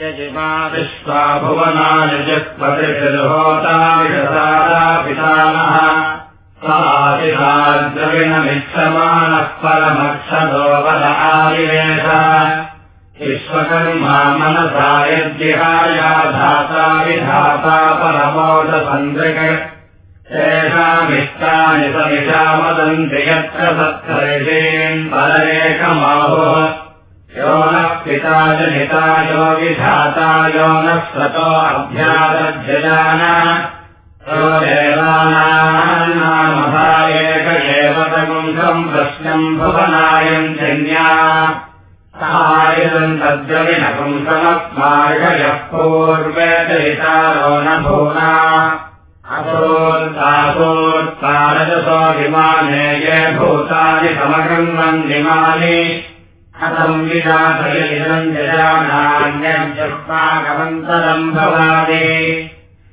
यजिमा विश्वा भुवनानि जक्पतिर्होताविषसारा पितामह सादिराद्रविणमिच्छमानः परमक्षदो वद आदिवेश विश्वकर्मा मनसा यद्विहाया धाता विधाता परमोदसन्द्रिक तेषामिष्टानि समिषामदन्ति यत्र सत्कर्षेन् परमेकमाहुः यो नः पिता जनिता यो विधाता यो नः सतो अभ्यादध्यजान यो देवानामथा एक एव तगुंसम् प्रश्नम् भुवनायम् जन्या सहायदम् तद्रविणपुंसमस्मार्गयः पूर्वेदहितारो न भूना। अथोत्तासोत्तारजसो विमाने ये भूतानि समग्रम् वन्दिमानि कथम् विजातयिदम् जजानान्यस्माकमन्तरम् भवानि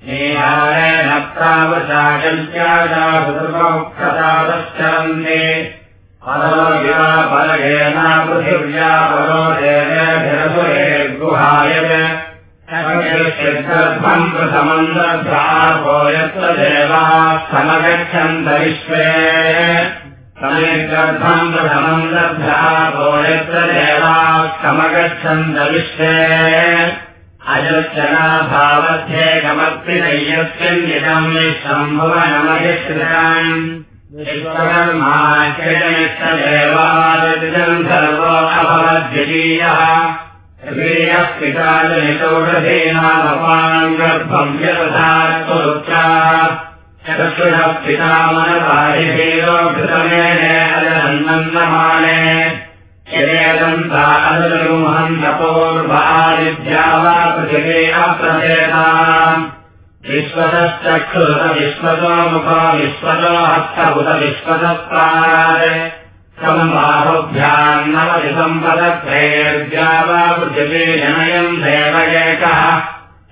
नीहारेण प्रावशाचल्याजासुप्रमुक्तसादश्चरन्ति परो विवा परगेन पृथिव्या परो देवेभिरसुरेर्गुहाय गर्भम् प्रथमन्दर्भापो यत्र देवाः समगच्छन्त विश्वे प्रथमन्दर्भापो यत्र देवाः समगच्छन्त विश्वे अजच्चनाभावध्येकमपि नैयस्यन्यजम् विश्वम्भुवनमधिश्रिताम् विश्वकर्माख्यजनिष्ठदेवादिजम् सर्वो अभवद्वितीयः। वीयः पिता जनितौषधीनामपाम् गर्भम् यदधात्पुरुचा चतुषः पिता मनसाहिभेदो घृतमेन अजहन्नन्दमाने यदेदन्ता अदनुमहन्तपूर्वादिभ्या वा पृथिवे सम्बाहुभ्यान्नवतिसम्पदत्रैर्या वा पृथिवे जनयम् देव एकः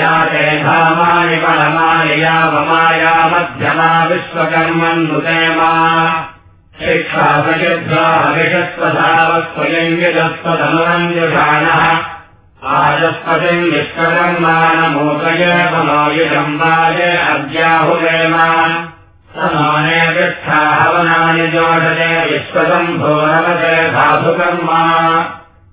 याते धामानि परमानि यावमाया मध्यमा विश्वकर्मन्नुतेमा शिक्षासचिद्वाहविषस्वधावस्वयङ्गिदस्वधनुरञ्जुषाणः आजस्पतिम् विश्वकर्माणमोकयमोयुजम्बाय अद्याहुवेम समाने पृष्ठाहवनानि जोषते विश्वसम्भोरवते साधुकर्मा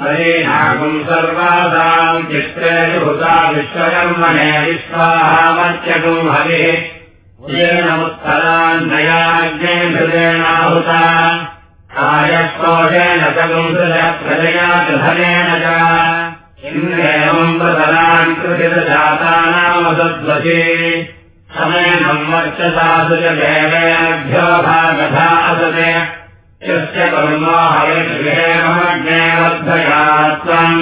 हरेनागुम् सर्वासाम् चित्रेभूता विश्वकर्मणे विश्वाहामत्यगुम् हरिः। येनमुत्तरान्नयाज्ञे हृदेनाहुता कार्यस्कोशेन चगुंसृज प्रजया च धनेन च। इन्द्रेवम् प्रतरान् कृतिजातानामसद्वशी समेनम् वर्चसासु च यस्य कर्मो हविर्गृहेमग्ने वर्धया त्वम्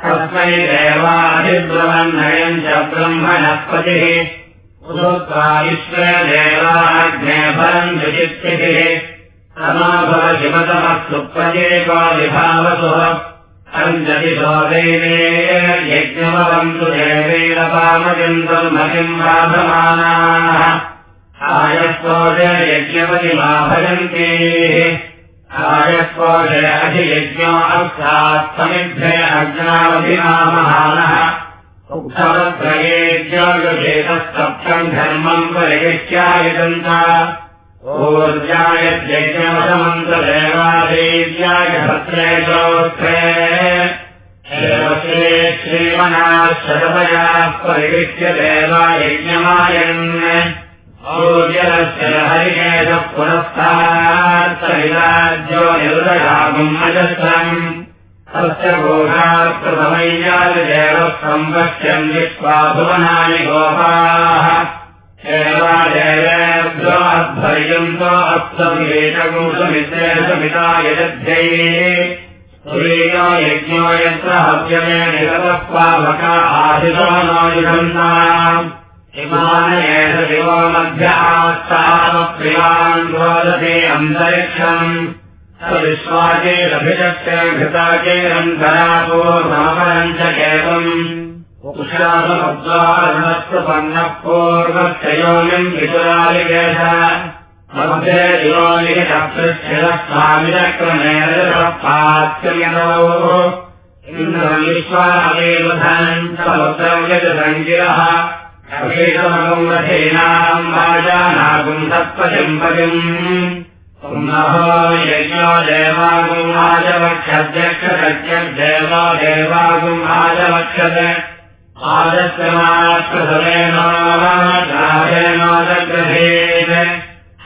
तस्मै देवाधिब्रह्मण्यम् च ब्रह्मणस्पतिः। उदुत्वा विश्वे देवाग्ने फलम् विचित्तिभिः समाभव शिवतमः सुप्रजेको विभावसुः अञ्जलिशो देवे यज्ञमवन्तु देवेरपामजन्तम् मतिम् बाधमानाः। आयस्पोष यज्ञपतिमा भजन्ति आयस्पोष अधियज्ञो समिभ्य अज्ञावधिमामहानः उक्तवत्रयेज्ञोगेतस्तप्तम् धर्मम् परिगृह्यायतन्त ऊर्जायज्ञमसमन्तदेवादेव्याय भद्रे चोत्रे श्रीमणाः शतपयाः परिगृह्य देवा यज्ञमायन् सूर्यस्य अजस्रम्। तस्य घोषात्प्रथमय्यादिदेव सम्पश्यन् विश्वा भुवनानि गोपाः। एवादेवेभ्योऽध्वर्यन्तो अप्समिवेशगुंसमित्रेशमिता यजध्यैः। सुरेयो यज्ञो यत्र हव्यमे निरतः पावका आशिषो नायुषन्ताम् हिमानयेष शिवो मध्य आस्तावप्रियान् रोदते अन्तरिक्षम्। विश्वाचेरभिषक्ते घृताचेरन्तरापूर्वापरम् च केवम् उक्षासमद्वारणस्पन्नः पूर्वक्षयोनिम् विचुरालिकेश मध्ये दिवोलिकपृच्छिरः स्वामिचक्रमेण पात्ययनौ इन्द्रविश्वामेव धनम् समुद्रम् यत् सङ्गिरः अभेदमगम् रथेनाम् वाजानागुम् सत्त्वजम्पतिम् पुनः यज्ञो देवागुम् आजवक्षध्यक्षसत्यदेवो देवागुम् आजवक्षत् आदत्यमात्रसमेनोदग्रहेण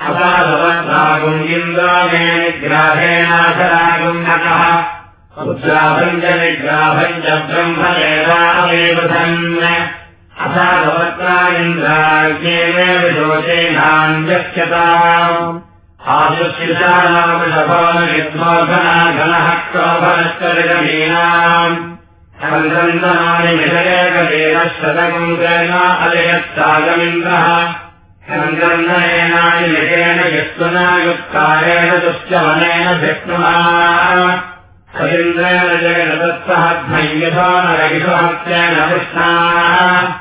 अपादवत्नागुम् इन्द्रामे निग्राहेणाधरागुम् नकः। पुत्राभम् च निग्राभम् च ब्रह्मदेवामेव धन् असाधवत्ना इन्द्राज्ञेन विशोचेनान्यक्षता आदुशिशानामशभोनयद्मोघनाघनः क्षोभनश्चरिगमीनाम् सन्दन्तनानि विषयकलेन शतकुङ्केन अलयत्सागमिन्द्रः सन्दन्दनेनानि निकेन यत्त्वना युक्तारेण दुश्चवनेन भिक्नुना सलिन्द्रेण जगदत्तः ध्वय्यथा न रहिषहस्तेन कृष्णाः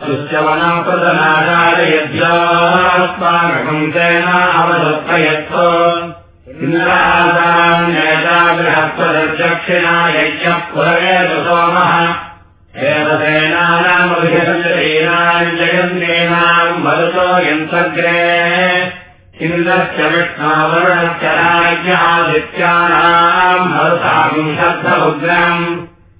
निरुन्दः सुश्चवनप्रदनाचारयज्ञास्माकम् तेन अवदत्तयत्तो इन्द्रादान्येतागृहत्वदक्षिणा यज्ञः पुरवेद सोमः एतसेनानामभिषेनाम् जयन्द्रेणाम् मरुतो यन्त्रग्रे इन्द्रस्य मरुताम् शब्दमुद्रम्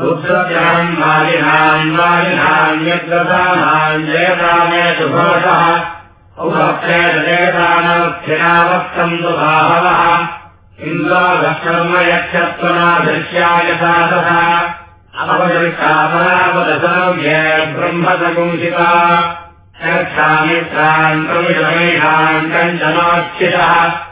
रुद्रजहम् वालिनाम् वालिनान्यग्रतानाम् जयतामे सुभोषः। औभक्षेदजयतानवक्षिणावक्तम् तु बाहवः इन्द्रादशर्म यक्षत्वनादृश्याय साधः अवदशापरापदसर्व्ये ब्रह्मसकुंसिता क्षामित्रान्तमिषमेषाम् कञ्चनोच्छितः धर्माय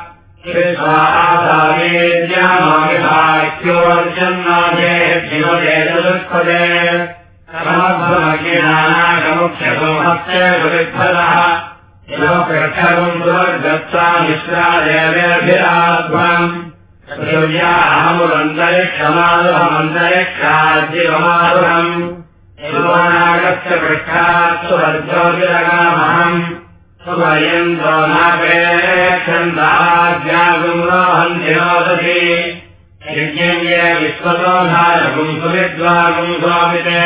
शिवदेतदुत्पदे समग्रमज्ञानागमुख्यसोमस्य विफलः शिवप्रक्षरम् दुर्गत्वा मिश्रादेवेभिराध्वम् अहमुरन्तरिक्षमारुहमन्तरिक्षाद्यमारुहम् सुवर्णागस्य पृष्ठात् सुवर्ज्योतिरगामहम् सुवर्यन्तो नापेक्षन्दाज्ञागुम्रोहन्ति नोदति यज्ञे विश्वतोधारगुम् सुविद्वागुम् स्वामिते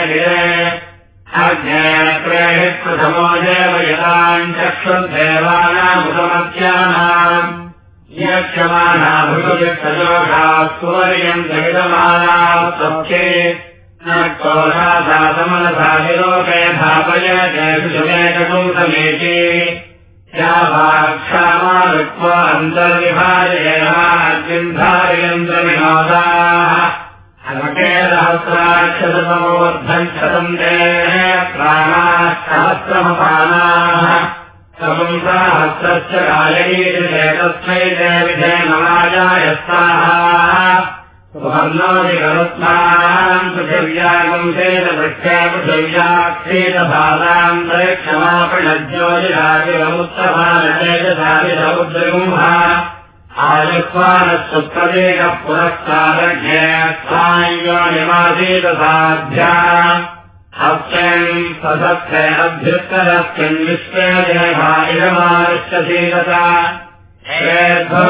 अज्ञेयप्रेहित्प्रथमो देव यदाम् चक्षुर्देवानामुपमत्यानाम् यक्षमाना भृगुवित्तजोषाः सुवर्यम् जगदमाना सौख्ये न कोषासासमनसा विलोके धापय जयसुमेकटुम् समेति या भाक्षामा रुक्त्वा अन्तर्विभाजयन्धारयन्त्रविनोदाः सहस्राक्षतमोर्धम् शतम् ते प्राणाः सहस्रमपानाः सहस्रस्य कालयीतस्मै ते विधे नमाजायस्ताः सुवर्णोदिकरुत्मानाम् पृथिव्यागुंसेन वृक्षे पृथिव्याक्षेतभालान्तरिक्षमापणज्योतिराविरमुत्तभानचेतसाविरौद्रगुम्भा आयुक्वानः पुरस्कारज्ञेत्सायो निमासीतसाध्या हस्यम् ससत्य अभ्युत्तरस्यम् विश्वे देवायमानश्च सीतता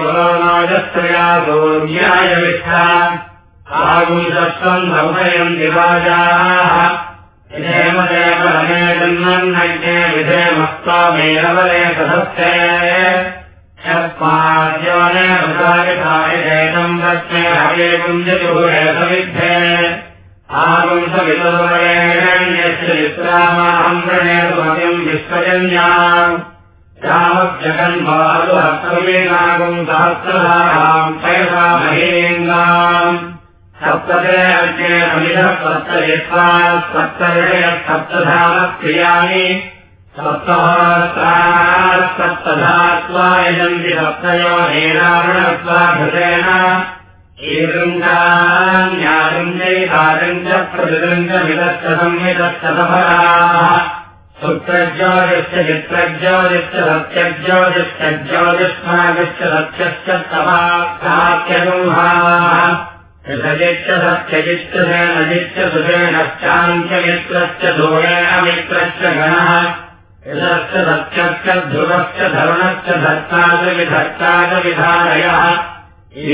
पुरोनाजस्त्रया सोऽन्याय विष्ठा आगुंसत्वम् समुदयम् दिवाजाः विधेमदेव रमे जन्मन्नज्ञे विधेमस्त्वमेरवले सदस्ये यस्माद्योने वृतायथायेतम् रत्ने हरे कुञ्जजुहुरेतविद्धे आगुंसवितुरेण्यस्य विश्रामाहम् प्रणेतुमतिम् विश्वजन्याम् रामजगन्मालु हस्तमेनागुम् सहस्रधाराम् पयसा महेन्द्राम् सप्तते अर्चे अमितः सप्तयत्वा सप्तविषयः सप्तधामक्रियाणि सप्तहस्रात् सप्तधात्वा यजन्ति सप्तयो हेरावणत्वा घृतेन ईदृङ्गान्यागम् चैतागम् च प्रतिदृङ्ग मिदश्च संविदश्च सफलाः सुप्रज्योतिश्च चित्रज्योतिश्च सत्यज्योतिश्च ज्योतिष्मागश्च सत्यश्च तमाख्यात्यगुम्भाः ऋषजिश्च सत्यजिश्च सेनजिश्च सुषेणश्चाञ्चमित्रश्च धूरेणमित्रश्च गणः। ऋषश्च सत्यश्च ध्रुवश्च धरुणश्च धर्ता च विधर्ता च विधारयः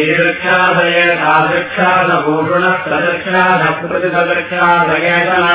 ईदृक्षादये तादृक्षादभूषणः सदृक्षादप्रतिसदृक्षादयेतना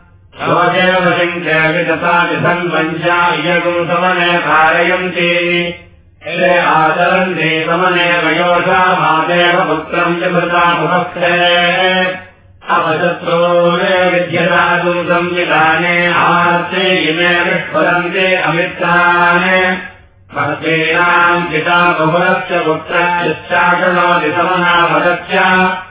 समने कारयन्ति आचरन्ति समने वयोषा मादेव पुत्रम् च भृतामुपस्थे अपशत्रो विद्यतागुम् संविधाने आर्ते इमे बहुलस्य पुत्रश्चाकणोति समनामदस्य ङ्घास्पदनाश्च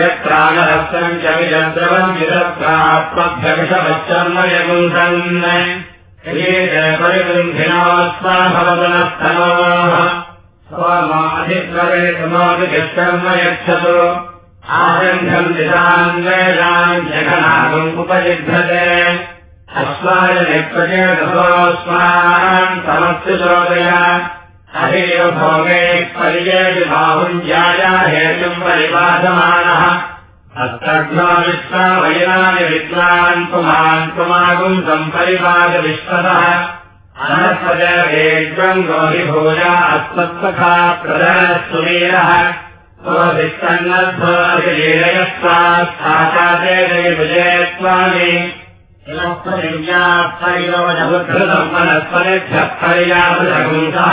यत्रानहस्तम् च विजद्रवम् विदत्रात्मभ्यविषवच्चर्मयगुंसन् परिगृन्धिनोऽस्मा भवतनस्तनोः स्वमाधिप्रवेशमादिकर्म यच्छतु आरन्धम् दिशाम् वेदान् जगनागम् उपयुद्धते अस्माय निप्रचेतसोऽस्मान् समस्तु चोदय हरेव भोगे हेतुम् परिपादमानः अस्तघ्नो विश्वा वैरानि विद्वान् पुमान् स्वभिस्तन्नध्वोऽभिलीलयस्वास्थाचाते विजयस्वामि परिरोधबुद्धसम्पनस्पतिभ्यः पर्यावृतगुंसः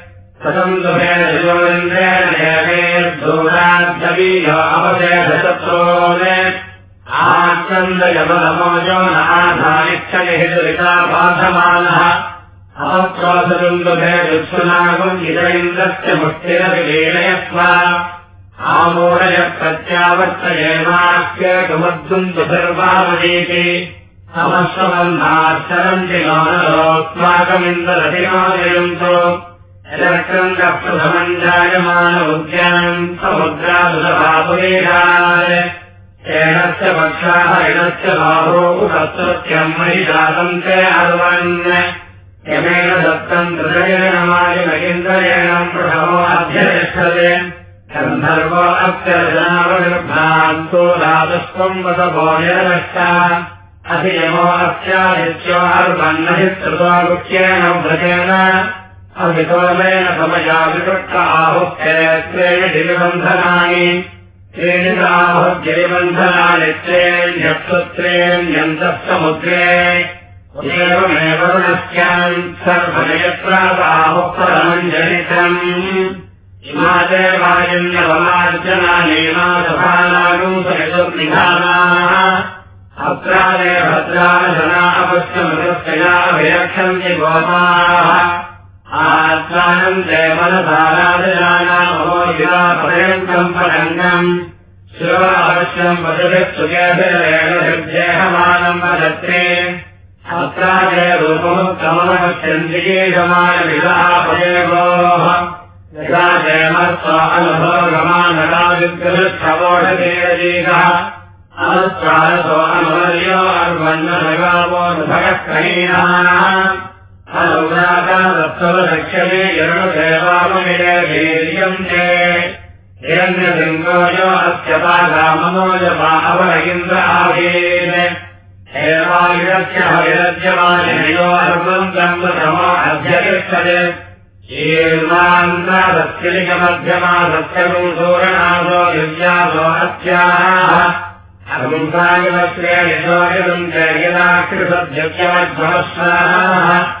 कथम् दुभेन शिवोन्द्रेण देवेर्धूराद्यवीयो अवशेषशत्रोने आचन्दयबलमोजो न आधानिक्षनिहितुरिता बाधमानः अवक्रोधरुन्दुभे वित्सुनागुम् इन्द्रस्य मुष्टिरपि लीलयस्व आमूढय प्रत्यावर्तयेमाख्येतुमद्दुम् दुभिर्वामदीति समस्वबन्धाश्चरन्ति जायमान उद्यानम् समुद्रादुलभापुरेणास्य पक्षाः इणस्य बाहो उपस्तृत्यम् मयि जातम् ते अर्वन् यमेन हृदयेणमायमकेन्द्रेण प्रथमो अध्यतिष्ठते। गन्धर्वो अत्यजनावनिर्भ्रान्तो राजस्त्वम् वसभो निरनष्टा। अधियमो अर्वन्नहि कृतोगुह्येन व्रजेन अमितोमेन समया विकृष्ट आहुक्तेन गिरिबन्धनानि त्रीणिताहुगिरिबन्धनानि त्रेण्यप्सुत्रेण्यन्तः समुद्रे एवमेव सर्वजयत्राहुप्रमञ्जनितम् इमादेवायन्यवमार्जनानेमासभानागुंसनिधानाः अत्रादे भद्राजना अपश्यमृतया विरक्षन्ति गोपाः आत्मानम् देवनसाराजनामो गिरापर्यन्तम् परङ्गम् शिव अवश्यम् पशुभिः सुखेभिरेणहृद्येहमानम् वदत्ते। अत्रादे रूपमुत्तमपश्यन्तिकेशमानविलापदेवोः यदा जयमस्व अनुभवगमानराजुग्रवोषदेवजीकः अनुस्वारसो अनुवर्यो अर्वन्नगावो भगत्कहीनाः अनुरागादत्तवदक्षमे हविरज्यमानयो अर्वम् ब्रह्मतमो अध्यतिष्ठते ीर्मान्तादस्यलिकमध्यमा सत्यगुम् सूरणासो दिव्यासो अस्याः अगुंसायवश्रेयशोयगुम् जयदाकृतद्यव्यमध्वमश्राः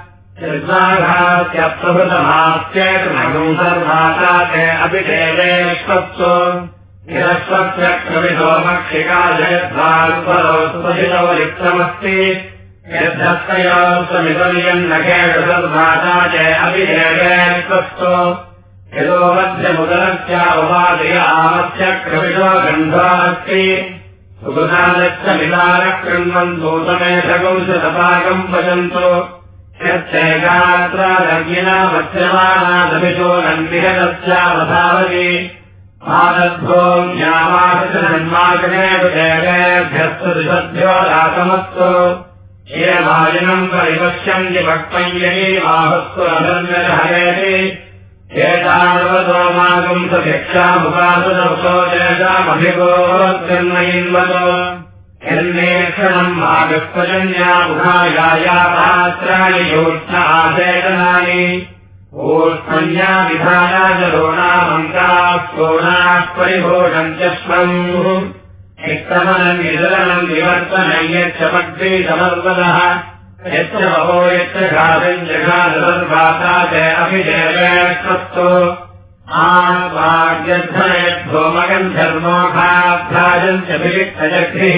प्रभृतमास्येतमगम् सर्वाता ते अपि यद्धस्तयो स्वमितमियन्नखेषु सर्वाता च अपि देवेष्वत्सु यतो मध्यमुदरस्याववादय आमस्य क्रमितो गन्धो अस्ति। सुगुणादश्च विदारकृण्वन्तोतमेधकंशतपाकम् पचन्तो यच्चैकात्रादग्निना मत्स्यमानादमिषो नन्दिहदस्यावधावति आदद्भो ज्ञामाशन्मार्गमेव देवेभ्यस्तदिशद्भ्यो रातमस्तु ये भाजनम् परिपश्यन्ति भक्तञ्जली बाहस्तु अधन्यहरेति एतावतोमागम् सशिक्षामुपासदवसो तेषामभिगोत्कन्मयिन्वतो यन्नेक्षणम् आगस्पजन्यामुखायापात्राणि योष्णासेतनानि ऊष्मन्या विधाना च रोणामङ्काः सोणाः परिभोषम् च स्वम् निक्रमणम् निदलनम् विवर्तनम् यच्च पद्मी समर्पदः यच्च बहो यच्च घातम् जघातर्भाता च देवेष्वस्तु आग्यद्धनयद्धोमगन्धर्मोघाभ्राजम् च विलिप्तजग्भिः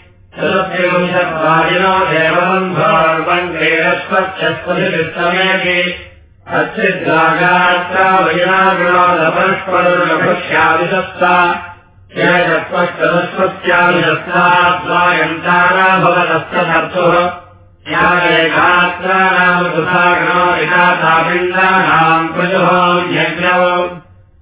चतुर्विंशद्वादिनो देवबन्धोर्वन्देरस्वच्छस्पतिष्टमेति अच्छिद्रागात्रा वैरागुणोदपरस्परुलभुष्यादिशस्ता चतुष्पश्चतुष्पत्यादिशस्ता द्वायन्तारा भवतस्तधर्तुः ्यायगात्रा नाम सुधागणो विनाथापिण्डानाम् प्रजुः यज्ञौ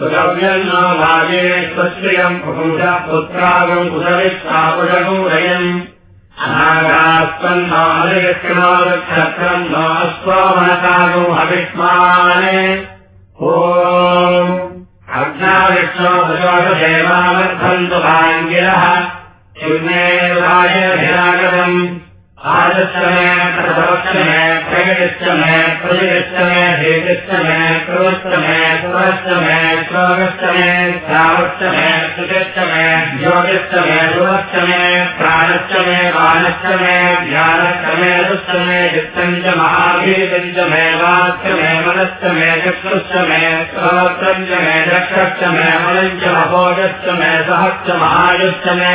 सुगव्यम् नो भागे स्वश्रियम् पुरुष पुत्रागम् कुशविश्वापुषगम् रयम् अनागास्पन्नालयक्षणोक्षत्रम् नो स्वमनकागम् हविष्माने। ओ अग्नाविष्णो दशोषदेवावर्धन्तु भाङ्गिरः शिवनेर्वायभिरागतम् आदश्चमे प्रथमश्चमे प्रगतिश्चमे प्रतिगच्छमे हेतिश्चमे क्रोश्चमे सुरश्चमे श्लोकश्चमे श्रावश्चमे स्तुतिश्च मे ज्योतिश्च मे गुणश्च मे प्राणश्च मे बालश्च मे ज्ञानश्च मे दुश्च मे महाभीतम् च मे वाक्य मे मनश्च मे चक्षुश्च मे श्रोत्रम् च मे दक्षश्च मे मलम् च महोजश्च मे सहश्च महायुश्च मे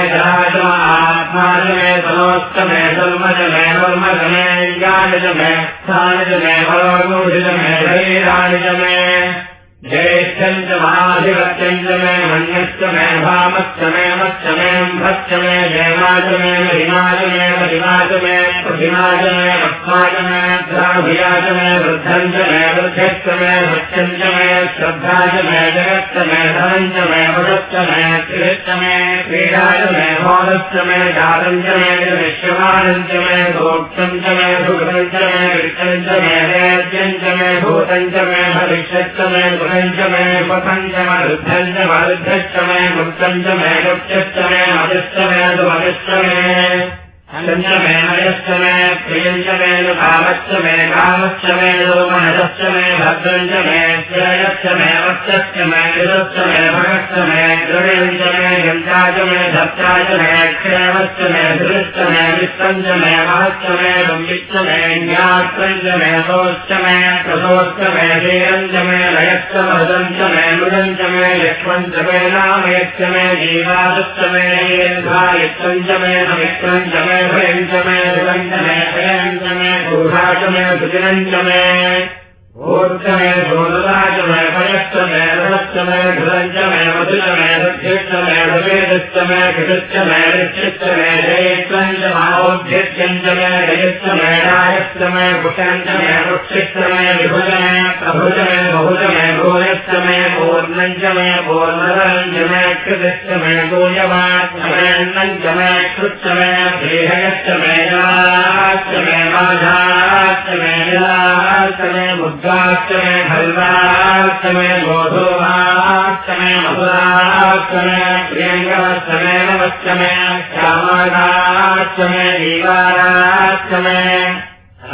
च मे तनोश्च मे मे कर्मज मे मे मे मे शरीराणि च मे ज्येष्ठम् च महाधिपत्यम् च मे मन्यश्च मे भामश्च मे मश्च मे म्भश्च मे जयमाच मे महिमाच मे महिमाच मे प्रतिमाच मे भक्माच मे द्राभियाच मे वृद्धम् च मे वृद्धश्च मे भक्ष्यम् च मे श्रद्धा च मे जगच्च मे धनम् च मे पदश्च मे क्रीश्च मे क्रीडाच मे मोदश्च मे जातम् च मे विश्यमानम् च मे भोक्तम् च मे सुखम् च मे विष्टम् च मे वेद्यम् च मे भूतम् च मे भविष्यच्च मे च मे पतञ्चमरुद्धम् च वरुद्धश्च मे मुक्तम् च मे मुक्त्यश्च मे मदश्च मे सुमदश्च मे च मे मयश्च मे प्रियम् च मे भावश्च मे कामश्च मे लोमहश्च मे भद्रम् च मे श्रेयश्च मे वक्षश्च मे ऋतश्च मे भगश्च मे द्रव्यम् च मे गन्धा च मे धत्ता च मे क्षेमश्च मे धृश्च मे वित्तम् च मे महश्च मे गम्भिश्च मे ज्ञात्रम् च मे सोश्च मे प्रसोश्च मे धीरम् च मे लयश्च मदम् च मे मृदम् च मे यक्ष्मम् च मे नामयश्च मे जीवादश्च मे यत्त्वम् च मे समित्रम् च मे मे ऊर्च मे सोदरा च मे भयश्च मे ऋणश्च मे घृतम् च मे मधु च मे दध्यश्च मे भवेदश्च मे घृतश्च मे ऋक्षश्च मे जयत्वम् च मावोद्ध्यम् च मे जयश्च मे रायश्च मे भुषम् मे प्रभुज मे बहुज मे भूयश्च मे पूर्णम् च मे पूर्णरम् च मे कृतश्च मे मे मे भल्वाश्च मे गोधूमाश्च मे मे प्रियङ्गमश्च मे मे दीवाराश्च मे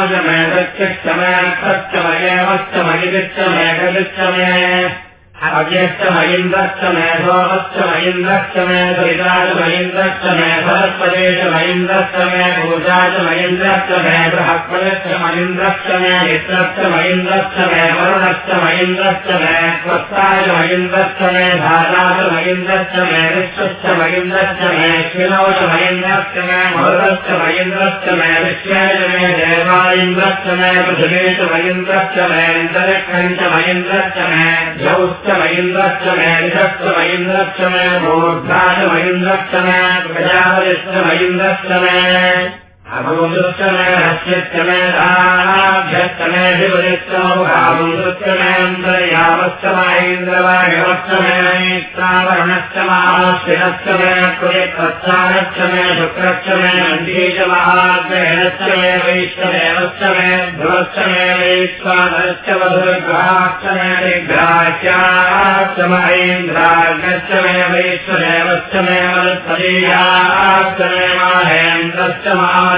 वसुश्च मे कर्म च मे सत्य क्षमयमश्च मयिश्च मेघश्च मे अव्यश्च मयिन्द्रश्च मे मे सविताच मयिन्द्रश्च मे सरस्वतेश मयिन्द्रश्च मे भूषा च मयिन्द्रश्च मे बृहस्पतिश्च मयिन्द्रश्च मे मित्रश्च मयिन्द्रश्च मे वरुणश्च मयिन्द्रश्च मे स्वस्ताय मयिन्द्रश्च मे धाता च मयिन्द्रश्च मे विश्वश्च मयिन्द्रश्च मे शिनौ च मे मे मे मे पृथिवे च मे च मे जौश्च मयिन्द्रश्च मे ऋषश्च मयिन्द्रश्च मे मूर्धा च मे प्रजापतिश्च मयिन्द्रश्च मे अभूदश्च मे मे दाभ्यश्च मे शिवदिश्च मुखाबुन्दश्च मे महेन्द्रवायवश्च मे शुक्रश्च मे च महाग्रहणश्च मे वैश्वदेवश्च मे ध्रुवश्च मे वैश्वानश्च वधुर्ग्रहाश्च मे विग्राह्याश्च महेन्द्राग्रश्च मे वैश्वदेवश्च मे मरुत्पदीयाश्च मे माहेन्द्रश्च महारिक्षश्च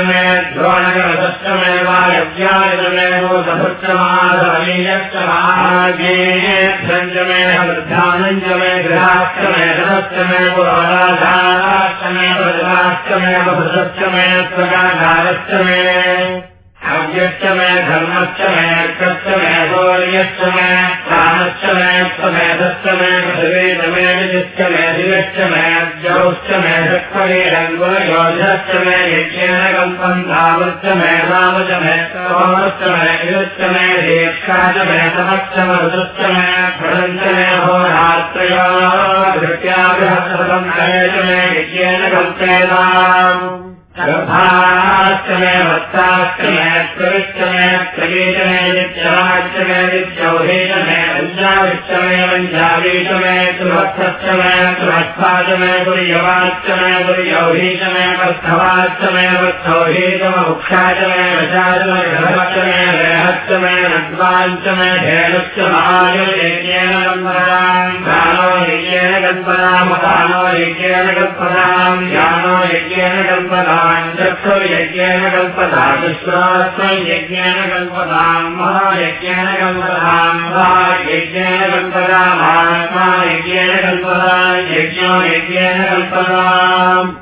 मे द्रोणगरश्च मे वायव्याय मे भूतभुश्च माधवनीयश्च महाज्ञेयश्च मे वृद्धानञ्च मे गृहाश्च मे धनश्च मे पुरोधाश्च मे प्रजाश्च मे वसुश्च मे स्वगाधारश्च मे अव्यश्च मे धर्मश्च मे अर्कश्च मे गौर्यश्च मे प्राणश्च मे स्वमेधश्च मे पृथिवीच मे निधिश्च मे दिवश्च मे अद्यौश्च मे शक्वरीरङ्गुलयोधश्च मे यज्ञेन कल्पम् धावश्च मे मे सोमश्च मे युश्च मे दीक्षा च मे तपश्च मरुश्च मे फलञ्च मे होरात्रया धृत्याभिहस्तम् मे यज्ञेन कल्पेताम् गर्भाश्च मे वत्साश्च मे प्रविश्च मे प्रगीच मे नित्यौहेश मे ञ्चाविष्टमे वञ्चावीशमे सुभत्सक्षमे सुभत्पादमे पुर्यवाच्यमे पुर्यौहीशमे वत्थवाच्यमे वत्थौहीतमभुक्षाचमे वशाचमे रेहच्यमे नद्वाञ्चमे धेनुश्च महायुर्यज्ञेन गम्पदाम् प्राणो यज्ञेन गम्पदामपानो यज्ञेन गम्पदाम् ज्ञानो यज्ञेन गम्पदाम् चक्षुर्यज्ञेन गम्पदाम् विश्वात्मयज्ञेन गम्पदाम् महायज्ञेन गम्पदाम् महायज्ञ कल्पताम् महायज्ञेन कल्पतामात्मा यज्ञेन कल्पताम् यज्ञो यज्ञेन कल्पताम्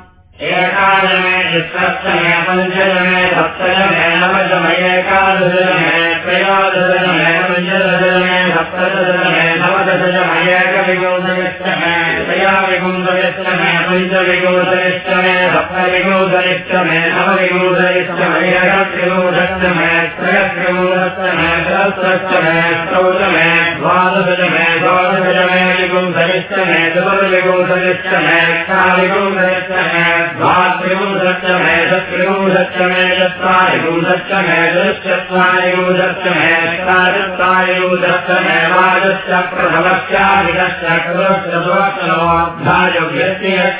एकादमे चित्रस्तमे पञ्चदमे सप्तदमे नवदमे एकादशदमे त्रयोदशदमे पञ्चदशदमे सप्तदशदमे नवदशदमे एकविगोदयस्तमे त्रयाविगुन्दयस्तमे पञ्चविगौदरिश्च मे सप्तविगौदरिश्च मे नवविगौदरिश्च मे त्रयत्रिगौदश्च मे त्रयत्रिगौदश्च मे सहस्रश्च मे त्रौज मे द्वादशज मे द्वादशज मे विगौदरिश्च मे द्वविगौदरिश्च मे कालिगौदरिश्च मे द्वात्रिगौदश्च मे षत्रिगौदश्च मे चत्वारिगौदश्च मे चतुश्चत्वारिगौदश्च मे चत्वारिगौदश्च मे वादश्च प्रथमश्चाधिकश्च कृतश्च सुवक्षणोऽध्यायोग्यस्य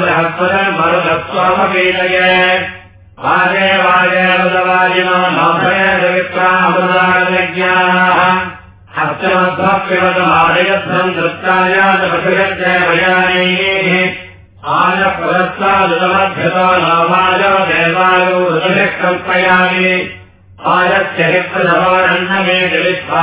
अग्निन्द्राबृहस्पदम् मरुदस्वामपीडये वाजे वाजे वदवाजिनो नोभयवित्रामृदाज्ञाः हस्तमध्वपिबतमादयध्वम् दृष्टायातपशुगत्यवयानैः आयपुरस्तादुतमभ्यतो नामायो देवायो ऋतुभिः कल्पयामि आयस्य हि प्रथमानन्न मे दलित्वा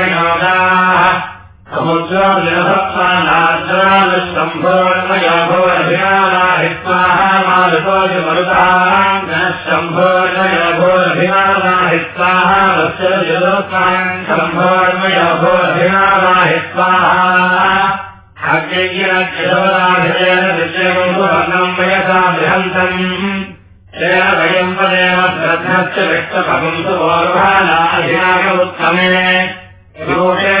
तेन वयम् पदेव श्रद्धश्च व्यक्तपगम् सुवोर्भानाधिनागमुत्तमे योगे वक्षावचरोपदत्रिमायाध्यागुमरक्षागस्य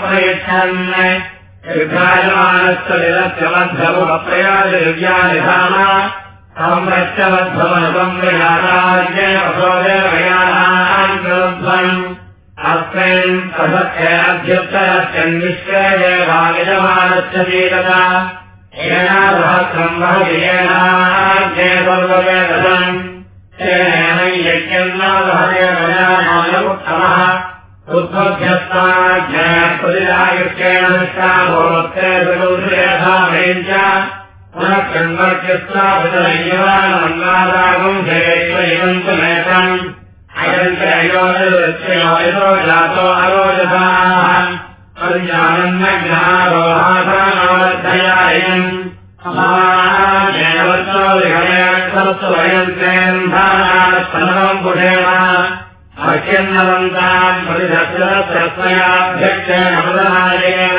प्रयच्छन् विभ्राजमानस्य दिनस्य मध्यमुपप्रयादिव्यानिधान संरक्षमध्वमनुपम्रयाराज्ययानान् अस्मिन् चेतता येनासहस्रम् वहजेनाज्ञेतम् तेन यज्ञम् न वहजमः उद्भभ्यस्ताज्ञाप्रतिरायुष्येण पुनः कण्वर्ग्यस्ताभितरयवानमन्नादागम् जयैवम् तु नेतम् अयम् च अयोनिर्वृक्षयो जातो अरोजसाः। परिजानन्नज्ञारोहासानावर्धयायम् वयम् पुषेण अत्यन्नवन्ताम् परिधत्याध्यक्षेण मदनायेन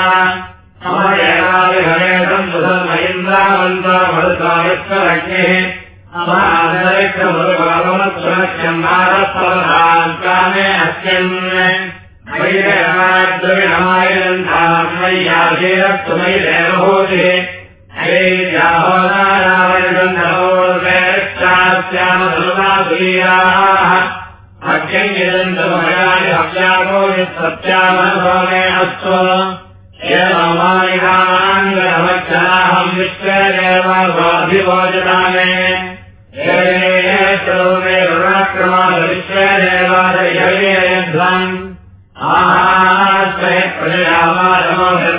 समयेनादिहरेणम् सुधर्मयिन्द्रावन्तो मरुकामित्रज्ञः अमादरिक्तमरुभावमत्सुरक्ष्यम् भारत्पवधान् कामे अस्यन् मय्यमायन्तामय्याधीरत्वमयि देवभूतिः हरे जाहोदारावणगन्धरोर्वेश्चास्यामधर्माधुरीयाः भक्ष्यम् यदन्तमयानि हव्यागो यत्सत्यामनुभवे अस्तु। एवमानिहाङ्गमच्छनाहम् विश्वदेवाभिभोजनामे सर्वे ऋणाक्रमाविश्वदेवादयध्वम् निर्माणधामक्षमरायन्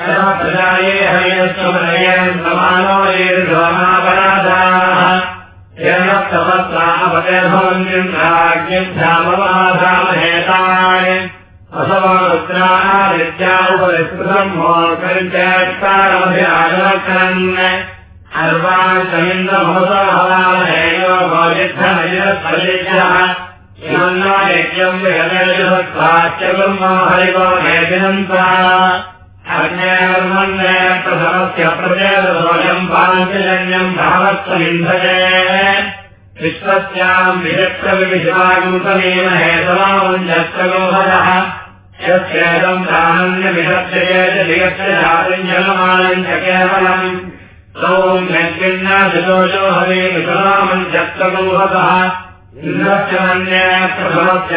प्रजाये हयस्वमनयन् समानो ये द्वामापराधाः ्यभवन्यन्त्राज्ञामवाधामहेताय असवारुद्रादित्या उपरिस्कृतम् मोकरिञ्चारमभिराजवक्षरन् सर्वान्तमिन्द्रमहसाहवामहेयो गोजिद्धनयः इमन्नो यज्ञम् विहदेशत्वाच्यकुर्मो हरिको हेदिनन्ता अग्नेर्मन्ये प्रथमस्य प्रचेदोऽयम् पाञ्चजन्यम् भावत्वमिन्धये विश्वस्याम् विचक्रविशिवागुतमेव हेतवामुञ्जत्रोहरः यस्येदम् प्राणन्यविषक्षयेत विगस्य जातिम् जलमानम् च केवलम्। सोम् यज्ञिन्नाशिदोषो हरे विषमामुञ्जत्रोहतः इन्द्रस्य मन्ये प्रथमस्य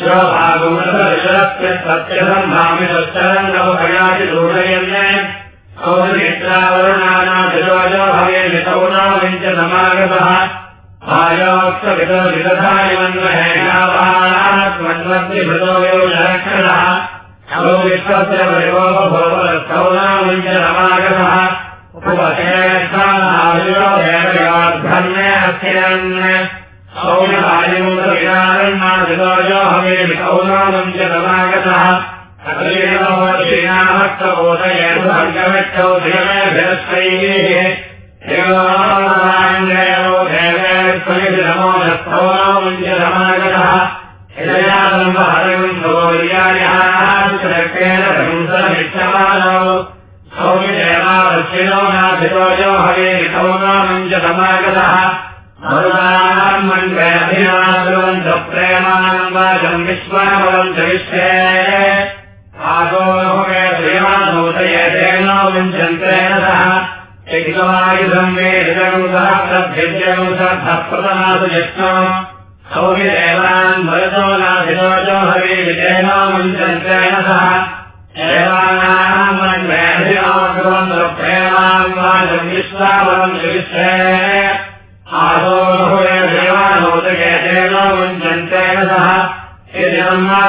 सत्यसम्भामितश्चरङ्गमयादिदूरयन् सौरनेत्रावरुणानादिरोजो भवे वितौनामिञ्च समागतः आयोक्तवितविदधायमन्वहेनावानात्मन्वद्विभृतो योजरक्षणः अवो विश्वस्य वयोभवस्तौनामिञ्च समागतः उपवशेषानादिरोधेवयोद्धन्ये अस्यन् वितौनामम् च देवाङ्गयो देवेश्वरिनमो नमोमुञ्च समागतः हृदयालम्बहरम् गौर्यायाश्रेण संसमिच्छमानौ सौर्यदेवावशिनो नाभिरोजो हवे वितौनामम् च समागतः मरुदाम् मन्त्रे अभिनाशुवन्तः प्रेमाणम् विश्वामलम् च विश्वे। आगोदेवानोदयतेन विञ्चन्त्रेण सह एकमायुधम् वेदनुसः प्रभ्यनुसः प्रतमासु यष्णो सौर्यदेवान् भरतो नाधिरोजो हवे विजयनो मुञ्चन्त्रेण सह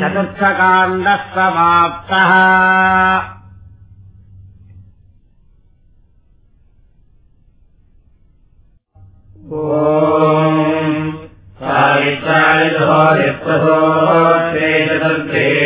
चतुर्थकाण्डः समाप्तः। चतुर्भेदेन चतुष्टादः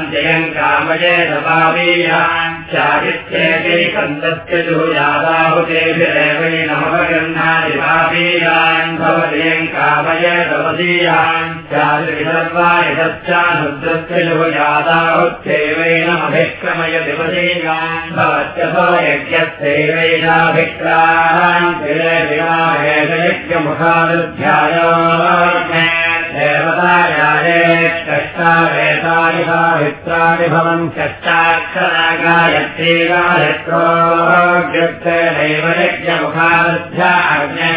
वहन्त्ययम् कामये भवतीयम् कामये दवदीयान् चारिविदर्वाणि तच्चानुद्रस्य जुयादाहुत्यैवैनमभिक्रमय दिवदीयान् भवत्यथो यज्ञस्यैवैनाभिक्रान् यज्ञमुखानुध्याय देवतायाये सावित्राणि भवन् कष्टाक्षरागायत्रे गायत्रोग्यर्थैव यज्ञमुखानुध्याज्ञे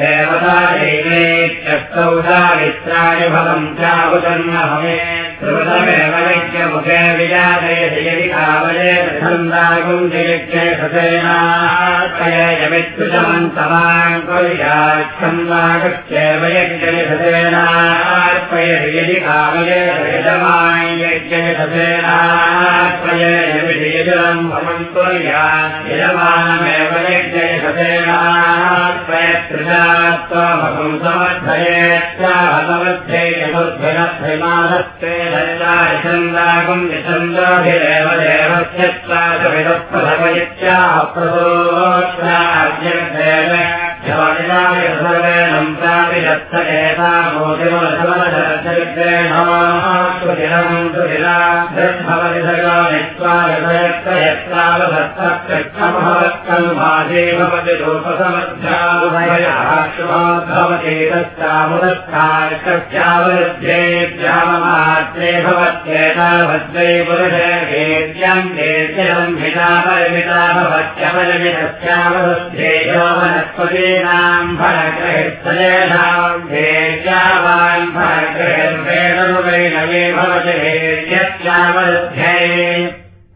देवतायैवे कष्टौ सावित्राणि भवन् चाहुजन्म भवे ध्रुवतमेव यज्ञमुखे विजातयति यदि कावये छन्दागुम् यज्ञे ससेनार्पयमित्युजमन्तमान् कुर्याच्छन्दागत्येव यज्ञे ससेनार्पयति यदि कावये यजमान् यज्ञे ससेनार्पयमिति यजलम् भवन् कुर्यात् यजमानमेव यज्ञे ससेनार्पयत्रिजात्वभगम् समर्थयेत्याहतमध्ये चतुर्भिरभ्रिमानस्ते छन्दागुम् निछन्दोभिरेव देवस्य प्रथमयत्याह प्रसोक्षाज्ञेन सर्वेणम् प्रापिदत्त एतामोदिमसमदर्शयित्रेणोदिनम् सुधिरा भवति सर्वनिसर्गनित्वागतयत्तयत्तावभक्तकृष्णमभवत्कल्माजे भवति रूपसमध्याभवति तस्तामुदस्तार्कस्यावरुद्धेभ्याममात्रे भवत्येतावद्वै पुरुषेभ्यम् देत्यम् भिता परिमिता भवत्यपरिमितस्यावरुद्धेयो वनस्पतीनाम् फलग्रहिस्तयेषाम् भेद्यावान् फलग्रहिर्वेणुवेन मे भवति भेद्यस्यावरुद्धे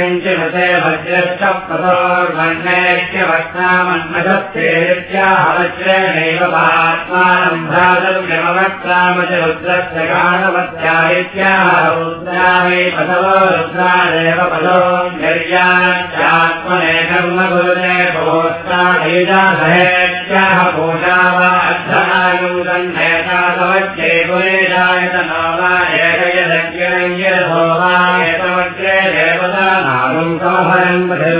ृञ्चिमते वज्रष्टप्रसोर्वन्नेत्यवत्नामन्मधत्तेत्याहवज्रेणैव भात्मानम् भ्रातव्यमवक्त्रामच रुद्रस्य गाणवत्यादित्याहरुद्रावे पदवो रुद्रादेव पदो निर्यात्मने कर्मगुरुने भोस्ताधेदासहेत्याह पूजा वा अर्धनायुदन्नेतावज्ये पुरेशायतनो वा एकयदज्ञो वा नागुम् समभरम्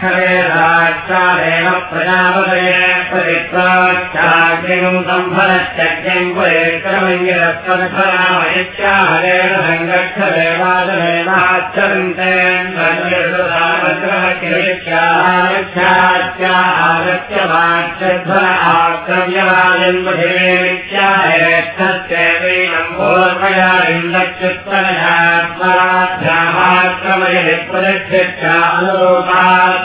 प्रतिष्ठते राक्षादेव प्रजापदये प्रतिप्राक्षाग्निम् सम्भरत्यज्ञम् पुरेक्रमङ्गिरस्पदफलामयच्छाहरेण सङ्गच्छदेवादमेनाच्चन्ते आगत्य वाच्यध्वर आक्रम्यवाजन्मधिरेत्याहेष्ठस्यैनम् पूर्वया इन्दक्षुत्तनयात्मराध्यामाक्रमयः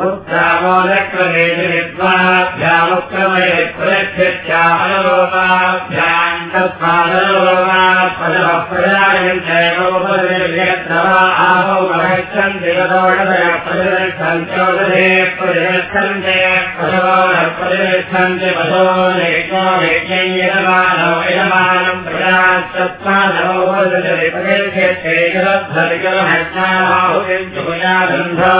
विश्यात्तमधत्सन्ध्यायत्वर्जनैवेनग्रस्रोते उत्सामोदक्रमेषु विद्वाभ्यामुक्रमये प्रयच्छानुरोपाभ्याम् तत्पादरोगापदः प्रजायन्त्येवोपनिर्यत्रवा आहौ महच्छन्ति गतोषदय प्रतिगच्छन्त्योदधे प्रतिगच्छन्ते पशवोनः प्रतिगच्छन्ति पशो नेको नेक्यम् यजमानो यजमानम् प्रजास्तत्पादमोपनिर्यते प्रतिगच्छते जलद्धरिकलहस्ताहुतिम् चुपयागन्धाध्वर्युक्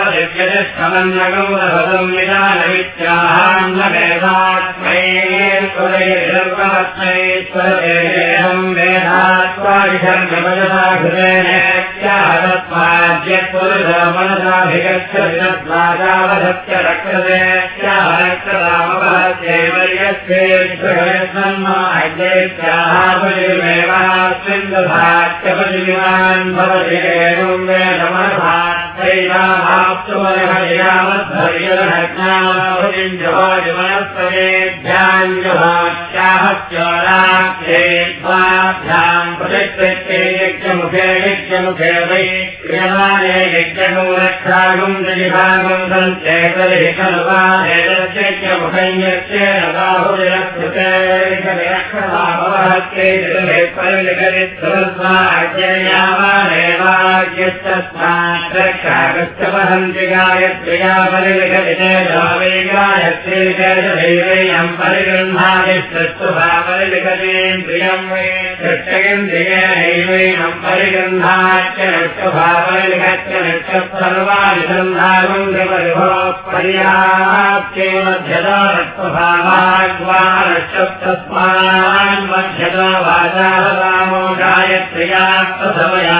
कमन्यगौरभतम् विजानवित्याहान्नवेदात्मैश्वरैर्वस्मैश्वरदेहम् वेदात्माभिधर्मवदसा घृतेनेत्याहरत्माद्यपुरुषमनसाभिगच्छविदद्वाजावधत्य रक्षतेत्याहरक्तरामपहत्यैवर्यस्वेश्वरयत्मन्माह्येत्याहापलिमेवास्मिन्दभात्यपलिमान् भव ्याम् प्रतिष्ठे यज्ञमुखे यज्ञमुखे वै क्रियमाणे यज्ञगौ रक्षागुम् जलिभागम् सन्ते तर्हि खलु वा यस्य बाहुलकृते परिलिखित्वा अज्ञयामानेवाज्ञस्तस्मात् वहन् गायन्ति गायत्र्या परिलिखति वै गायत्री दैवैयम् परिगृह्णाति सृष्टुभा परिलिखतीम् प्रियम् वै नष्ट सर्वाणि सन्धानम् परिभो पर्याप्ते मध्यदा नष्टभावाग्वा नष्टस्मान् मध्यदा वाचाहतामो गायत्र्या प्रथमया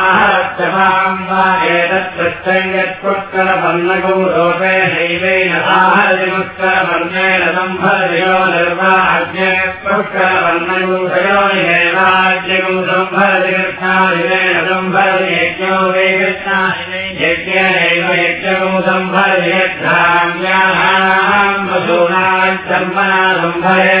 पुष्करपन्नवाहरक्षमाम् वा एतत्पृच्छम् यत्पुष्करपन्नकौ रूपेणैवेन आहरति पुष्करपन्नेन सम्भरयो पुष्करपन्नकौ तयोनिमेवाज्ञकौ सम्भरति कृष्णादिनेन सम्भरति यज्ञो वै यज्ञकौ सम्भरति यद्धान्याम् वसूनाम् चम्पना सम्भरे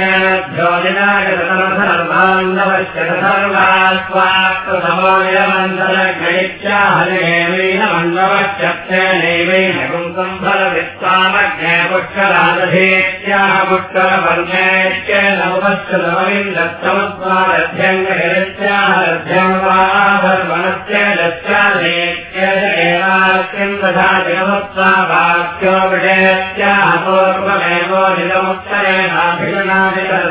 कुङ्कुम्भरवित्वामग्ने पुष्करादधेत्याह पुष्करवर्णेत्य नवपश्चलवविन्दत्तमत्वारभ्यङ्गहित्याह रभ्यङ्गाभर्वणस्य दस्यादेत्य एवास्यम् तथा विषयत्याह पूर्वमेवोदितमुत्तरेणाभिगणादिकर्तृस्तम्भरति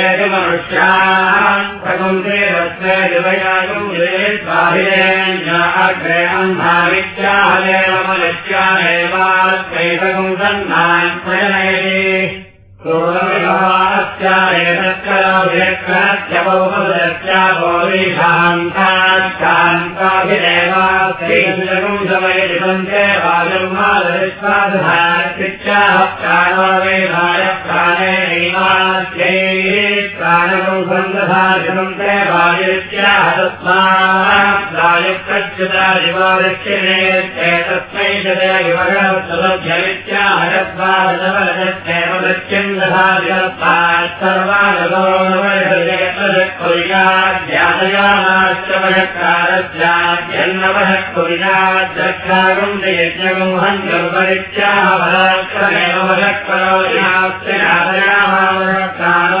मनुष्यान् प्रकुन्ते वस्त्रे दिवयागम् स्वाहिरेण्याग्रे अन्धावित्याहदेव मनुष्यानेवात्यैतकम् सन्धान् प्रजनयति शान्ताभिदेवास्त्रीशकम् समयति पञ्चे वायुर्मादविश्वासधारकृत्याः प्राणो वेधाय प्राणेनैवास्यैः प्राणकम् सन्दधाशकम् ते वायुत्याह तस्मात् वायुप्रच्युतादिवादक्षिणे तस्मै च युवगणसुलभ्यमित्याह तद्वादवरजत्येव दृश्यम् सर्वादयानाश्चमयकारस्यान्नवः कुर्याद्रक्षागम् यज्ञगम् हन्यपरित्याह पराक्रमेव वशक्करोयास्त्रानो भवजयज्ञगम्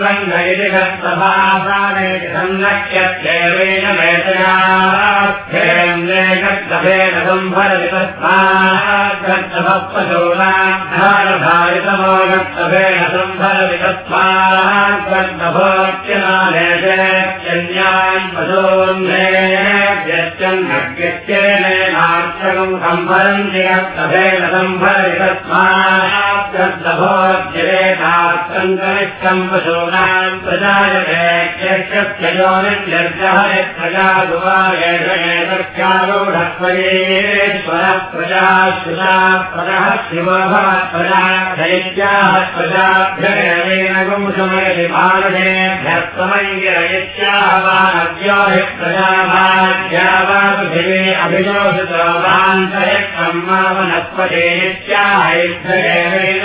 त्वङ्गैरिगत्सभासाने संरक्ष्यत्यैवेन वेतयाभ्येन्द्रे गत्तभेन संभरति तस्मात् गत्तभक्पशोनाधारधारितमो गत्तभेन सङ्कनिष्ठम् पशूनाम् प्रजायते प्रजागुवायेषेतस्यारूढत्वयेश्वर प्रजा श्रुता परः शिवः प्रजा दैत्याः वा पृथिवे अभिशोषितो वान्तयक्रम् वा वनस्पतेत्याहैभ्यगेवेन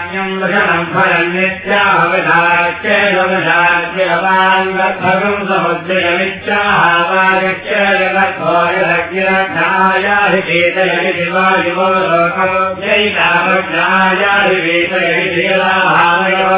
समुद्रयमिच्छाहावारिच्य जगद्भोजरज्ञायाहि शिवायुवो लोकजैतावज्ञायाहि वेतयहि देवाभावयो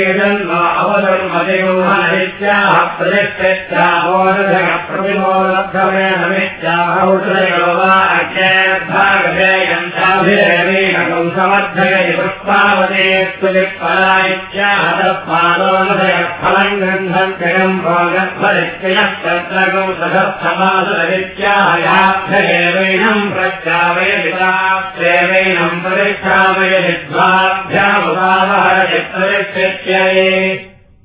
अवधर्मदेवमनित्याह प्रतिष्ठित्याहोदधः प्रतिमोदभ्यमेनमित्याहौषधयो वा अज्ञाभागधेयन्ताभिरेवेणकं समर्थयति पुष्पावते तुलिपलायित्याहतपादोनदयः फलम् तत्रगौ सदत्समासरित्याहयाभ्येवैनम् प्रत्यावयदिताभ्येवैनम् प्रतिष्ठावयदि द्वाभ्यामुदावहरति प्रतिष्ठित्यै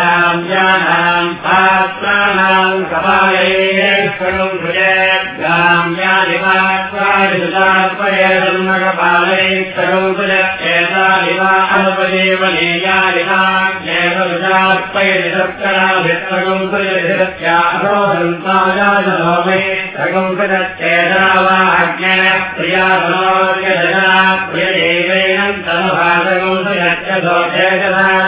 यद्ग्राम्यानाम् पात्राणाम् कपालैश्वरम् भुजग्राम्यानि पात्राणि सुजात्पयन्मकपालैश्वरम् भुजेतानि वा अल्पदेवनीयानि वा ज्ञेव सुजात्पयति सत्कराभित्तकम् भुजधिरत्यासोदन्ताजाजलोमे सकम् भुजच्चेता वा अज्ञः प्रिया मनोर्यजना प्रियदेवैनम् तमभागम् भुजच्च दोषेकदानिष्णाजिरस्य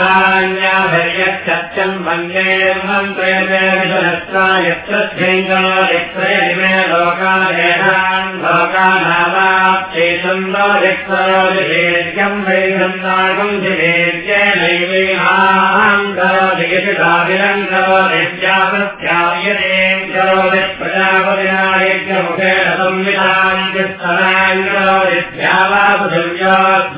प्राण्याभिर्यच्छत्यम् वन्दे मन्त्रयते विशनस्त्रा यत्र ध्यङ्गलो यत्रयदिमे लोकादेहान् लोकानामाप्येतम् लोयक्तरोदिवेद्यम् वैधन्नागम् दिवेद्येनैवेहाम् करोति यशिताभिरम् करोति व्यापत्यायते करोति प्रजापतिनायज्ञमुखेन संविधान् स्तरान् करोति द्यावापृथिव्योद्रोहाय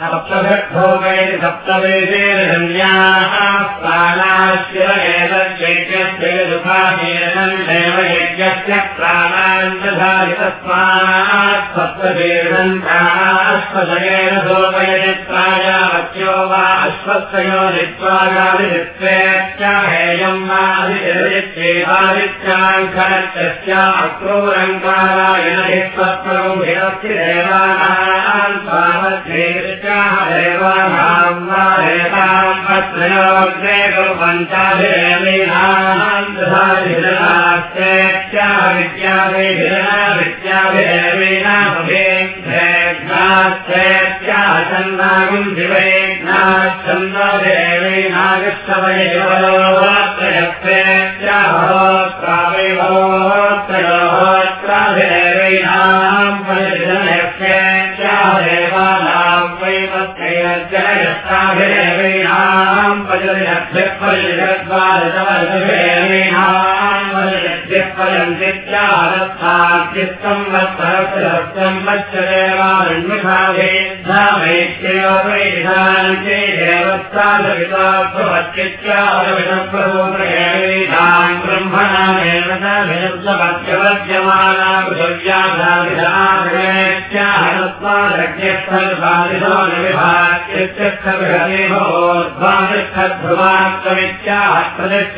सप्तभट्भोगैः सप्तवेदेन धन्याः प्राणाश्च एतद्यज्ञस्य दुःखामेनम् देव यज्ञस्य प्राणान् दधाति तस्मात् सप्तवेदम् प्राणाश्वशयेन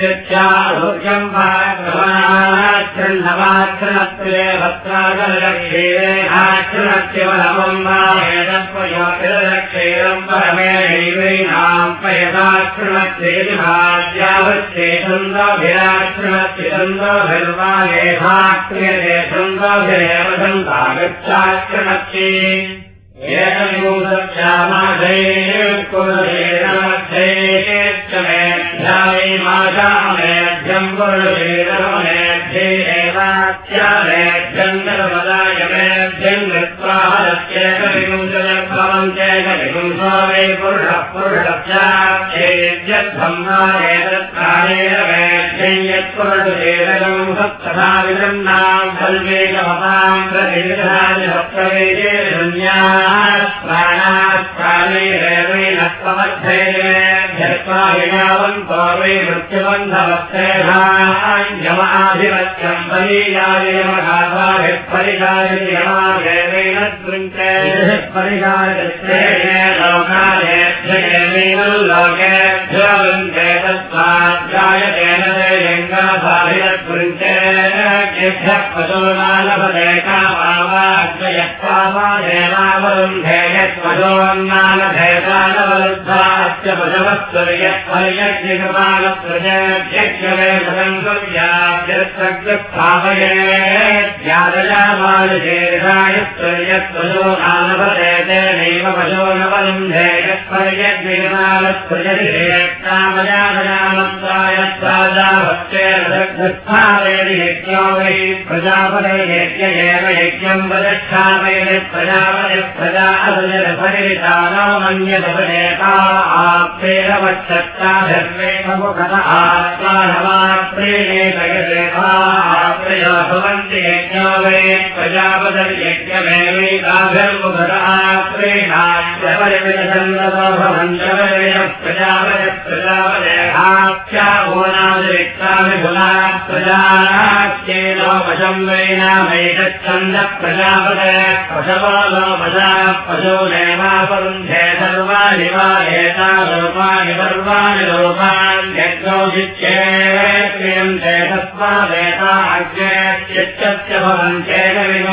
that पशवस्वर्यत्पर्यज्ञमालशेषायत्वर्यत्पशोनालभदेतेनैव पशो नवरुन्धे यत्पर्यज्ञामत्प्रजयत्तामजागजामत्तायत्ताजाभक्तेर्यज्ञो वै प्रजापदे यज्ञ एव यज्ञम् वदक्षामैः प्रजापति प्रजा अदजरपरितानो मन्यदपदेता आप्रेरवच्छत्ताधर्मेकमुखत आत्मानवाप्रेणेतयदेवा आप्रेयो भवन्ति यज्ञो वै प्रजापतिर्यज्ञमेवैताभिर्मुखत आप्रेणाच्यपरिमितचन्द्रतो भवन्तवरेण प्रजापति प्रजापदेहाख्याभुवनादिरिक्तानि भुना प्रजाख्येनो वशम् वैनामैकच्छन्द प्रजापदे पशवो नो वशा पशो नैवापरुन्धे सर्वाणि वा एता रूपाणि सर्वाणि यज्ञोचिच्चेक्रियन्ते तस्मादेता अग्नेत्यच्चस्य भवन्त्येक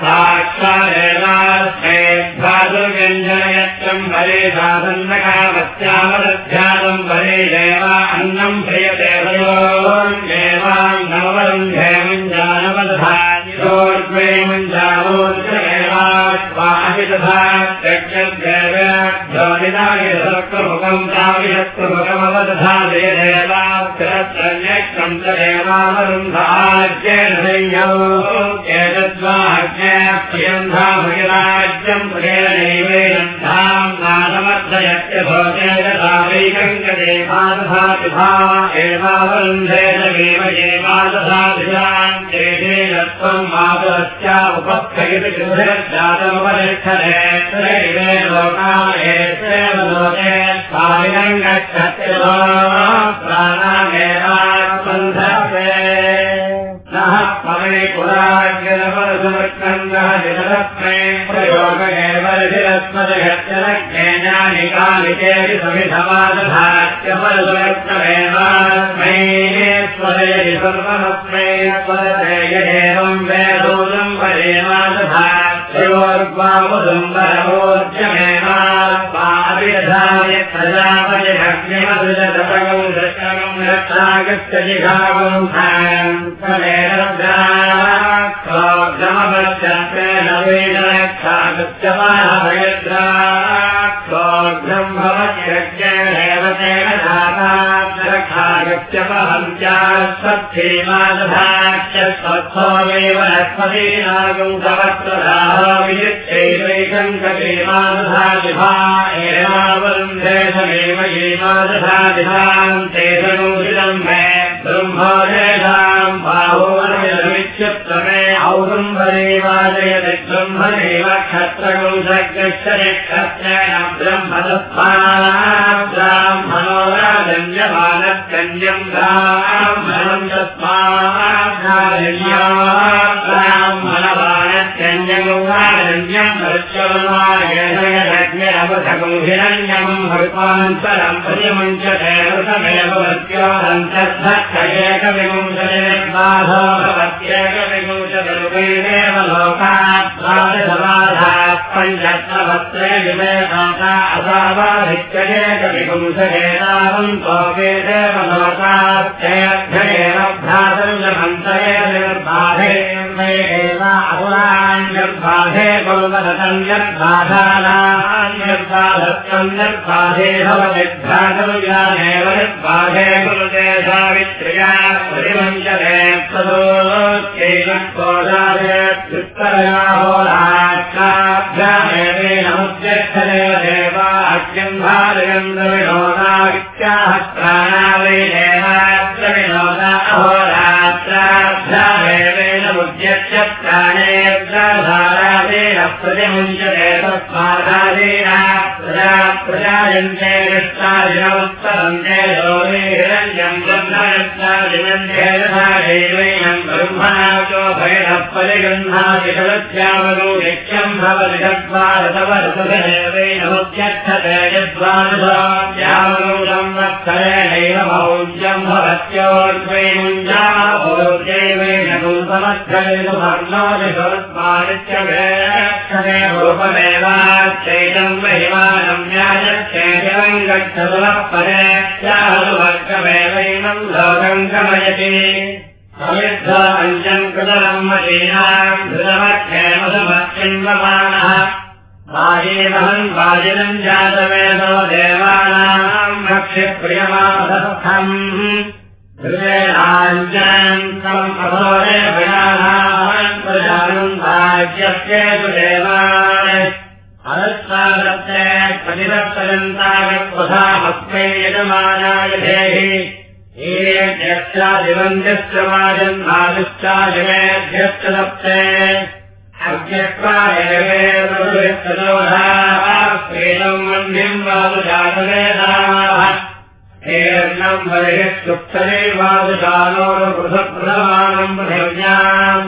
साक्षादेवास्मेभ्रादुर्व्यञ्जनयत्रम् वरे साधन्नकामस्यामदध्यातम् मदीनाम् धृतमक्षेमसमक्षिन्वमानः बाजेवहम् बाजिनम् जातवेदो देवानाम् रक्षप्रियमासस्थम् हृदयाञ्चन्तम् अभोरे भयानाम् प्रजानम् तु देवान् अरस्तादत्ते प्रतिदत्तजन्तागत्वधामस्मै यजमानाय देहि एत्यक्षादिवन्द्यश्च वाजन्मादुश्चादिमेभ्यश्च दत्ते अव्यक्त्वायवेदोधाम् वन्यम् वादुजातवेदाः हेर्णम् बहिः सुप्तरे वादुजानोरुपृथप्रमाणम् पृथिव्याम्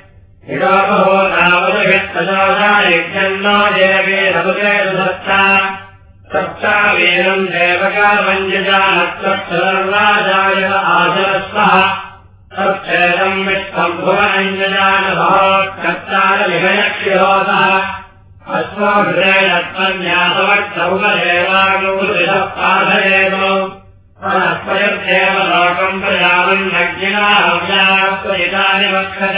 हिरोबहो नावदयत्तजोधा यज्ञम् नो देवे रघुदेवदत्ता सप्तावीरम् देवकामञ्जजानत्वक्षरर्वाजाय आचरस्वः तच्छेदम् वित्तम् भुवनञ्जजानभवत्कर्तारविभयक्षिरोधः अस्मभृदेनत्वन्यासवक्षौगदेवागुरुदिशः पाठयेव परस्पयर्देव लोकम् वक्षत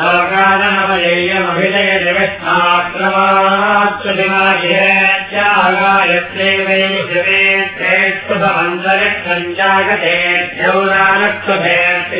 लोकानवयमभिजयति विष्णाक्रमाच्युतिमायत्रे शिवे श्रेष्ठमन्तरिक्षञ्जागते यौनानक्षभेत्ति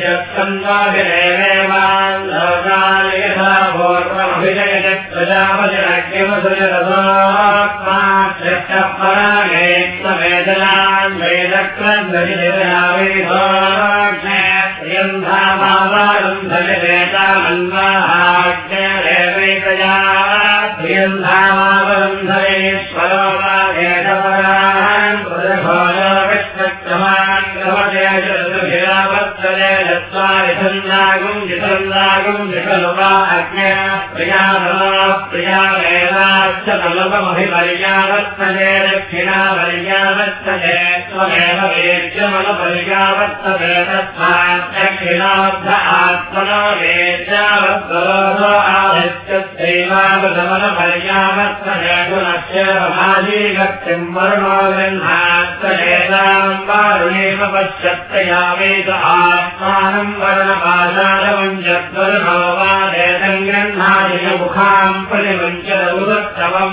निखलु वा अग्न्या प्रिया प्रिया वेदाश्च सुलभमभिपर्यावर्तते दक्षिणावर्यावर्तते त्वमेव वेद्यमनुपर्यावर्तते तथा दक्षिणाब्ध आत्मनो दक्षिणा वल्यावत्तये स्वल्यावत्तक्षिणात्मना वेलामत्रं वर्मा पश्यत्तया वेद आत्मानं गृह्णादियमुखां प्रतिवञ्च रवं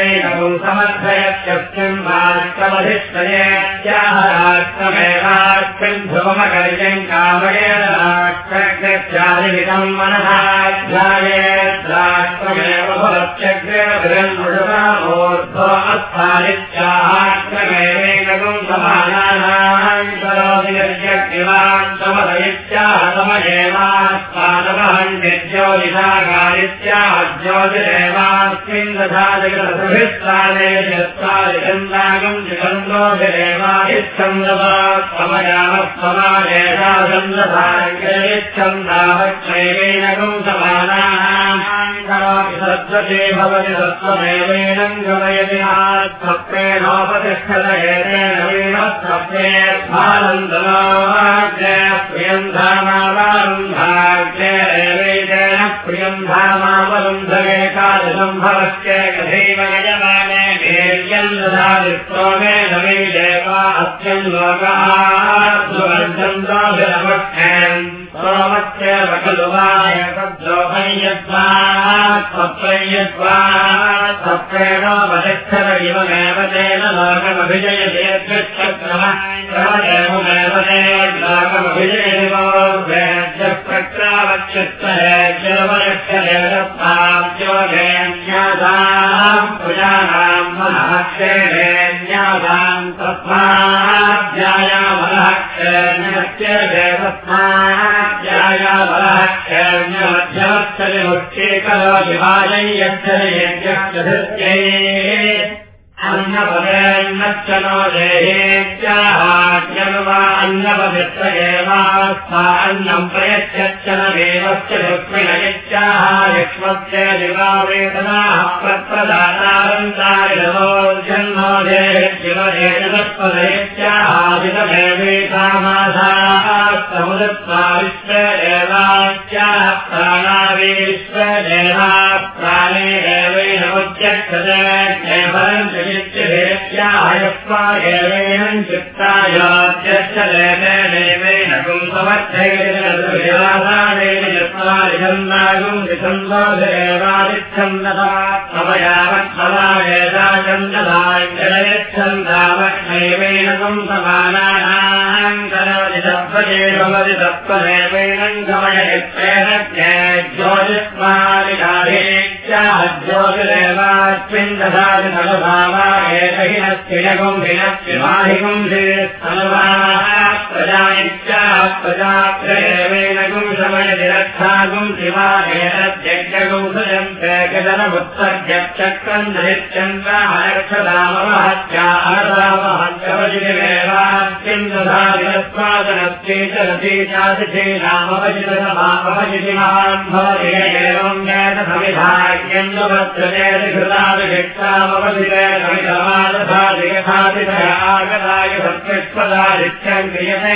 श्रीरामभितं समिधाय भक्तिपदादित्यन्द्रियस्य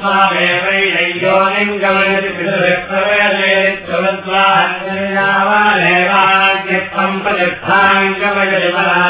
भवयश्च Uh.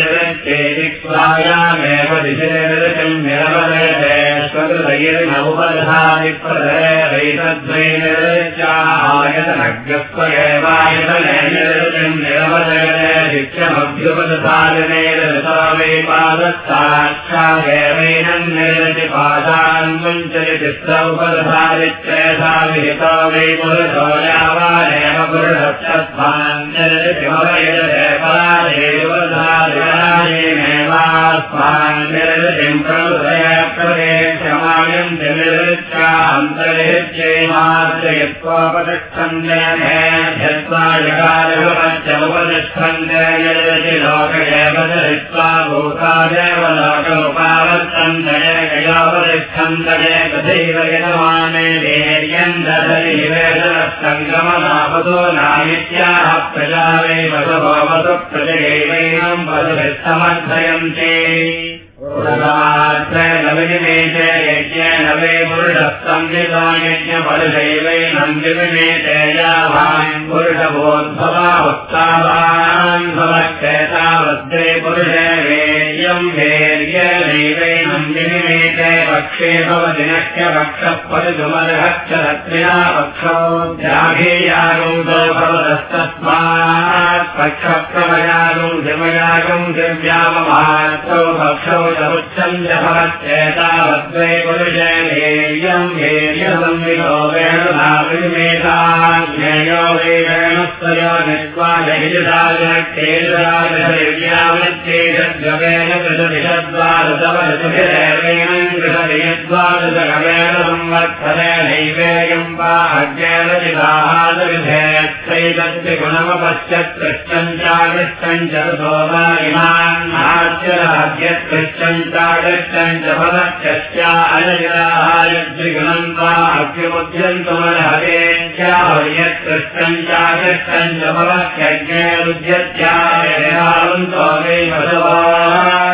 निर्दत्ते दिक्ष्वायामेव दिशि निर्दशम् निरवदयते स्वकृतैर्नौपधादिप्रदयैतद्वै निर्दत्यायतनग्रस्वयवायतने निर्दशम् निरवदयते शिक्षमभ्युपदसादनेरसावे पादस्साक्षादेवैनम् निर्दति पादान् मुञ्चति चित्रौपदधारित्ययथा विहिता वै पुरुषो यावानेव पुरुषत्वान् निर्दति भवयते परादेवधारिणायेनेवास्मान् निर्दतिम् प्रमुदय प्रदेशमायम् निर्दृत्यान्तरित्यैमार्जयत्वापतिष्ठन्त्यत्वा जगारपत्यमुपतिष्ठन्ते निर्दति लोकयेव धरित्वा भूतादेव लोकमुपावर्तन्तये गयापतिष्ठन्तये तथैव यजमाने देर्यम् दधरिवेदनसङ्गमनापदो नामित्याह प्रजा वै वसवसु प्रजयैवैनम् वसुभिः नविनिमेते यज्ञेन वै पुरुषसंविधायज्ञपरुषैवैनम् विनिमेते यावान् पुरुषभोद्भवा उत्साहान् भवत्येतावद्रे पुरुषे वेयम् वेर्यनैवैनम् विनिमेते पक्षे भवति नश्च पक्षः परिसुमर्हश्च रत्रिया पक्षो द्राघेयागुंसो भवतस्तस्मात् पक्षप्रमयागुम् शिवयागुम् दिव्याममात्रौ पक्षौ च भवत्येतावद्वै पुरुषे वेर्यम् वेर्यसंवितो वेणुनाविमेताज्ञेयो वै वेणुस्तयो निष्वादहिताजनक्षेत्राजव्यावृत्तेषद्गवेन कृषदिषद्वादशवशुभिरेवैनम् कृषदियद्वादशगवेन संवत्सरेणैवेयम् वा अज्ञेन चिदाहादविधेयत्रैतद्विगुणमपश्यत्कृष्टम् चाकृष्टम् च आच्यराज्यत्कृष्टम् चाकृष्टम् च फलक्षस्या अनजिराहारद्विगुणम् वा अग्निमुद्यन्तमर्हतेत्याहर्यत्कृष्टम् चाकृष्टम् च फलक्षज्ञेरुद्यत्यायन्तो वै भगवादिवादस्य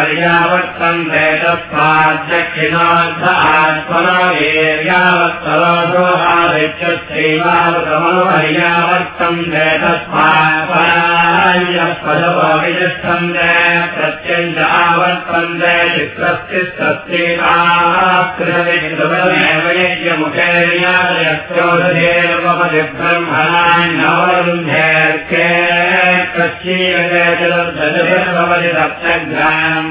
वीर्यावत्सरोषो आदित्यस्यैवावतमनुपर्यावर्तन्ते तस्मात्परायपदवितिष्ठन्ते प्रत्यञ्च आवर्तन्ते यज्ञमुखेर्यादयस्योदधेर्वपदि ब्रह्मणान्नवरुन्धेर्के कश्चीरजलभवति सप्तग्राम्या वोदय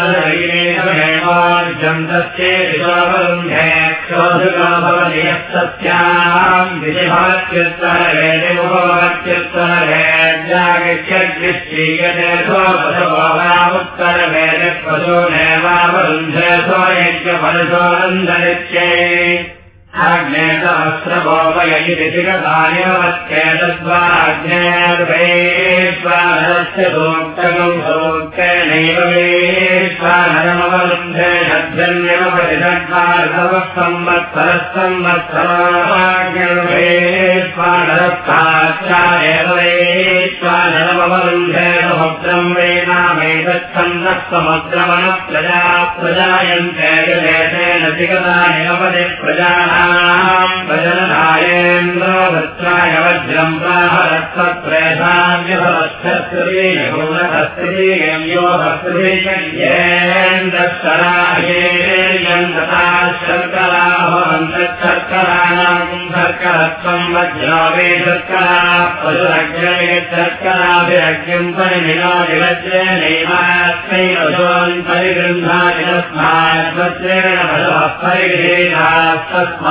विशावरुन्धे क्षोधुका भवति यस्तस्याम् विधिभवत्युत्तरवेदिमुपभवत्युत्तरवेद्यागच्छद्विश्चीयते स्वपशुभोगामुत्तरवेदि पशो नैवावरुन्धे अग्नेतस्रभोपयितिगतानिवत्येतद्वाग्नेर्वेश्वानरस्य सूक्तकम् सूक्तेनैव वेश्वानरमवरुन्धे षड्जन्यवपरिषड्वार्धवः संवत्सरः संवत्सराग्निर्वेश्वानरस्थाचारेव वेश्वानरमवरुन्धे समुद्रम् वेनामेतच्छन्दः समुद्रमनप्रजा प्रजायन्ते देशेन शर्करत्वम् वज्रो वे शर्करा पशुरग्रवे शर्कराभिरग्निम् परिमिनोति वज्रेणैवास्मैरजोन् परिगृह्णाति तस्मात् वज्रेण पशवः परिगृहीणास्तस्माच्छ्रेयानस्य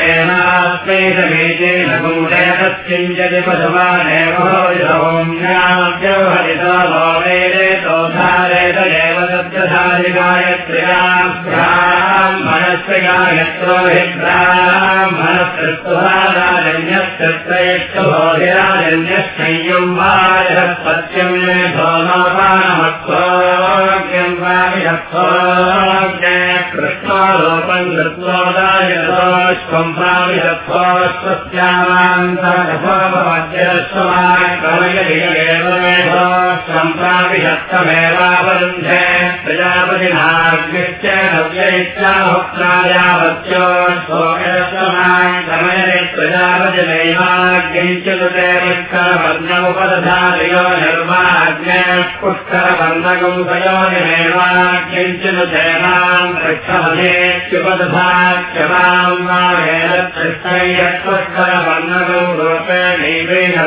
सौम्याभ्यो हरितो सम्प्राविषत्तमेवावरुन्धे प्रजापतिनाग्निश्च नव्यैत्याहुत्रायावत्योश्लोकसमाय प्रजापतिनैवाग्निञ्च निर्माग्ने पुष्करवर्णगुंसयोनिमेवाग्निञ्च वा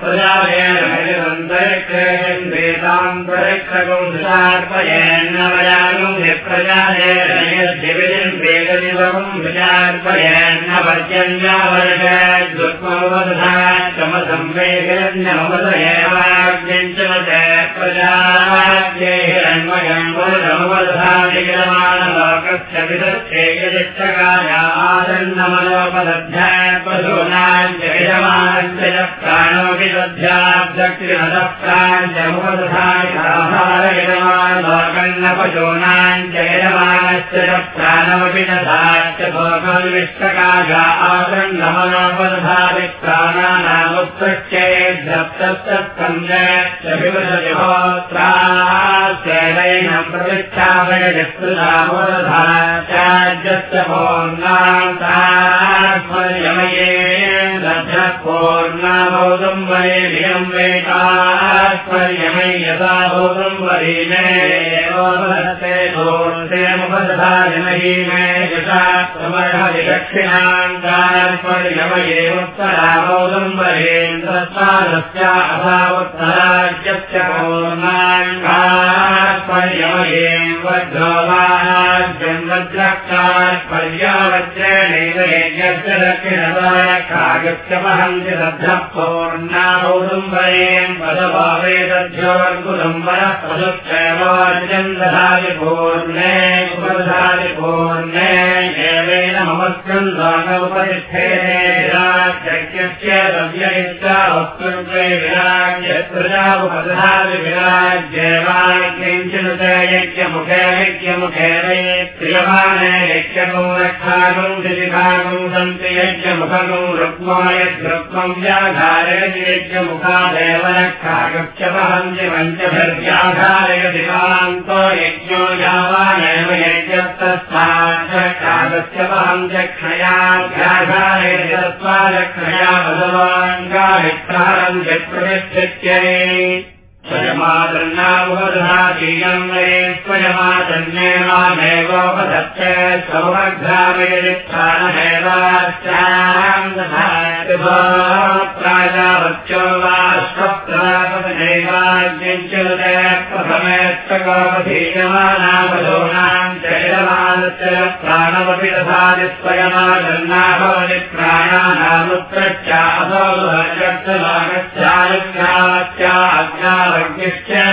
प्रजायेन वेदनिवम् विचार्पयेन्न पर्जन्यावर्गमसंवेदन्यमवद एवाग्निञ्चमते प्राणानामुत्तश्चेद्धप्तस्तत्कञ्जोत्रासेनैन यज्ञो यावानेव यज्ञस्तस्मास्य वहं चक्षयाध्याधारयति तस्मादक्षया भगवान् गावित्रारं यत्प्रतिष्ठित्यै स्वयमादन्नावधातीयम् मे स्वयमादन्ये मामेवोपधत्त सौमघ्रामयदिक्षानमेवाश्चान्द्राजावत्यो वा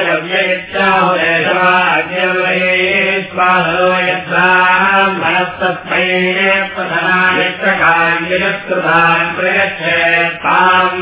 रव्ययच्छाहुरेशवाद्यवये स्वाहलोयत्राह्मणस्तस्मै प्रधनायत्रकार्यकृतान् प्रयच्छेत्ताम्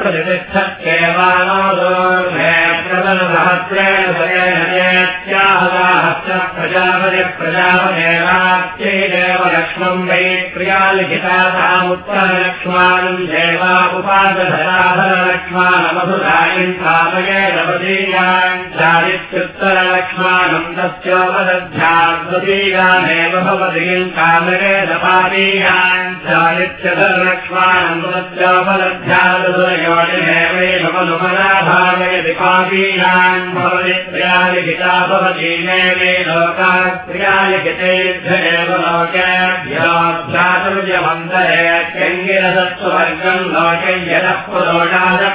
पुरस्कृत्ये प्रजापति प्रजापदेवाच्चैदेव लक्ष्मम् वै प्रियालिखितामुत्तरलक्ष्माणम् देवा उपादधराधरलक्ष्माणमधुरायम् कामये नवदीयान् चारित्युत्तरलक्ष्माणम् तस्योपदध्याद्वदीयानेव भवदीयम् कामये नपादीयान् चारित्यधरलक्ष्माणम् तस्योपदध्यादुरयोनिमेवैनमनुमनाभावयति पादीयान् भवति प्रियालिखिता भवतीमेवे लोकात्प्रियालिखितेभ्य एव लोकेभ्योऽभ्यातुर्यमन्तरे त्यङ्गिरसत्त्वर्गम् लोके यदः पुरोडादः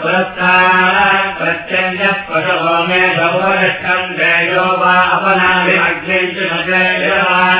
पुरस्तात् प्रत्यञ्जः पशवो मे भवनिष्ठम् जयो वा अपनाभिमग्निञ्चनाभिमनप्रविशतिरेण मेश्वरो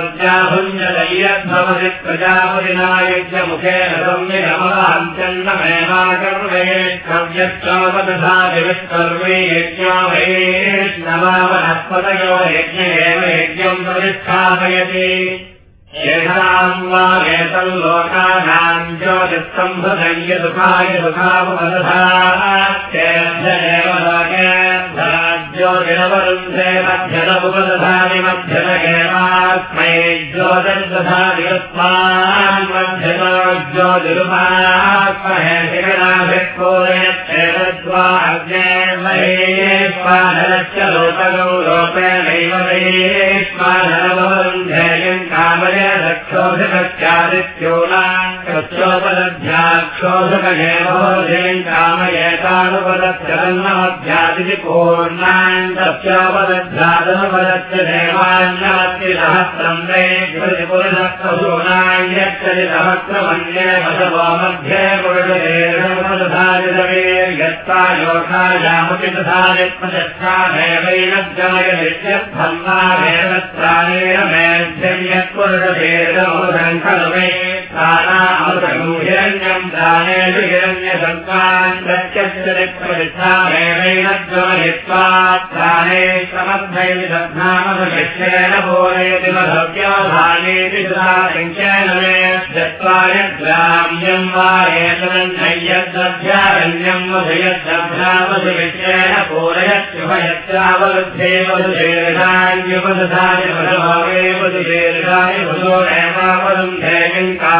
कव्यश्चोपदधादिविष्कर्वे यज्ञो वैष्णवावनस्पतयो यज्ञ एव यज्ञम् प्रतिष्ठापयति येषाम् एतल्लोकानाम् ज्योतिस्तम्भदय्य सुखाय सुखावदधात्येभ्येव ज्योतिरवरुन्धे मध्यमदधानि मध्ये मास्मये ज्योदन्तो नादयच्छेदवार्ये महे स्मानश्च लोकगौ लोके नैव कामले रक्षोभिमत्यादित्यो न तस्योपदध्यादनुपदस्य देवान्नास्ति सहस्रम् वे पुरुषत्वसूनान्यक्षति सहस्रमन्ये वसवो मध्ये पुरुषेर्षमुपदधारितवे यत्ता योगायामपि तथा यत्मचक्षामेवैन गमय नित्यद्धन्वामेव प्राणेन मेध्यं मे प्रतिष्ठानामृतगूहिरण्यम् दानेषु हिरण्यसर्वान् प्रत्यक्षदिप्रतिष्ठामेणैन ज्वलित्वा प्राणे समर्थैर्दध्नामसुशिष्येण पूरयति मधव्याधानेति सदा सङ्ख्येन वा एतदन्नय्यद्रभ्यारण्यम् वधयद्रभ्यावसुशिष्येण पूरयत्युभयत्रावरुद्धे वधुशेर्षान्युपदधाय वधभावे वधुशेर्षाय वधो नैवावरुन्धेयङ्का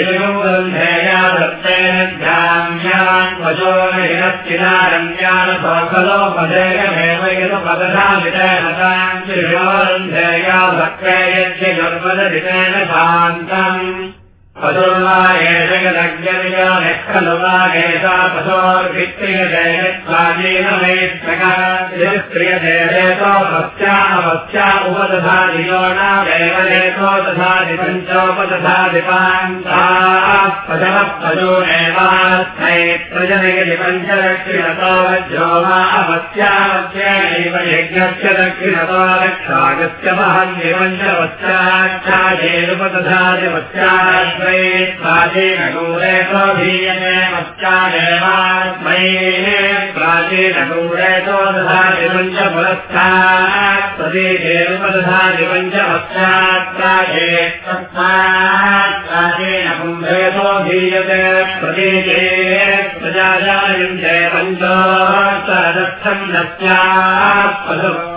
पदोन्धगुंसुकास्वर्यद्विशोचेन मारण्यान् यजुरेव श्रीगुन्धेया दत्तेन ध्यान्यान् पशोनहिनश्चिनारण्यान् सौखलोपदेयमेव यदुपदधामितेन तान् श्रीगोन्धेया भक्ते यज्ञगर्भदधितेन शान्तम् पशुर्वा एष यदज्ञमियो खलु वा एषा पशोर्भित्रियजयत्वाजेन वैष्णकार्यदेशेतो भक्त्या अवस्या उपदधादियो नामेव लेखो दधाति पञ्चोपदधादिपान्ताः पशवः पशूनेवास्थै प्रजनयति पञ्चदक्षिणतो वज्रो वा अवस्यावस्यैव यज्ञस्य दक्षिणतो रक्षागस्य महन्ति पञ्चवस्याच्छायेरुपदधाति पश्चात् प्राचीनगौरेतो भीयते पश्चादेवास्मै प्राचीनगौरेतो दधाति पञ्चपुरस्तात् प्रदेशेरुपदधाति पञ्चपश्चात् प्राचे तस्मात् प्राचीनकुम्भेतो भीयते प्रदेशे प्रजाजायन्ते पञ्चोत्तरदर्थम् दस्यात् पशु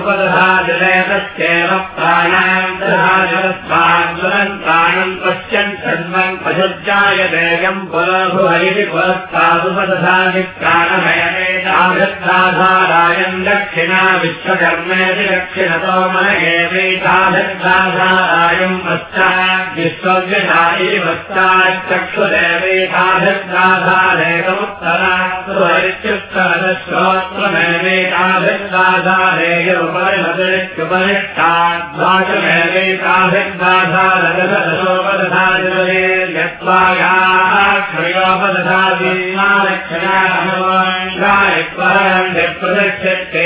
उपदधादिलेतस्येव प्राणान् दधाजलस्वान् प्राणम् पश्यन् सर्वम् पशुज्जाय देयम् पुरभुहरिति पुरस्तादुपदधानि प्राणमयमेताभिद्धाधारायम् दक्षिणा विश्वकर्मेति दक्षिणतो मन एवैताभिद्धाधारायम् पश्चात् विश्वव्यधायि पश्चाच्चक्षुदेवैताभिद्धाधारेकमुत्तरा श्रोत्रमेवैताभिद्धाधारेयोपरिहरित्युपरिष्टाद्वाचमेवैताभिद्धाधारदशोपदधारे यत्त्वायाः प्रदक्षते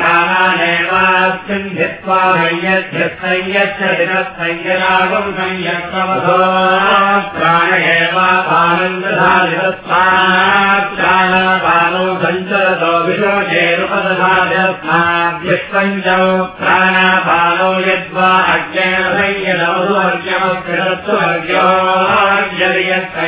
सञ्चरतो विशोचेरुपदधारितस्माद्यस्पञ्चौ प्राणापानो यद्वा अज्ञेन संयदवधुवर्ग्यमस्कृतस्वर्ग्यो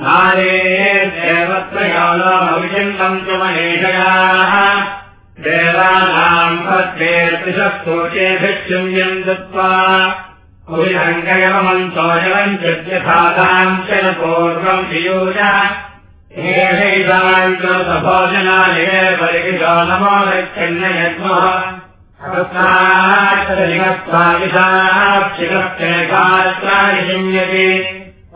देवत्रयालोमविचिन्तम् च महेशयाः देवानाम् पत्रेर्तिशस्तोचेभिक्षुम्यम् दत्त्वा कुलिरङ्गयमन्तो जलम् यद्यथाताम् च न पूर्वम् शिरक्षेकात्राणि चिन्यते औषेदमिताकविः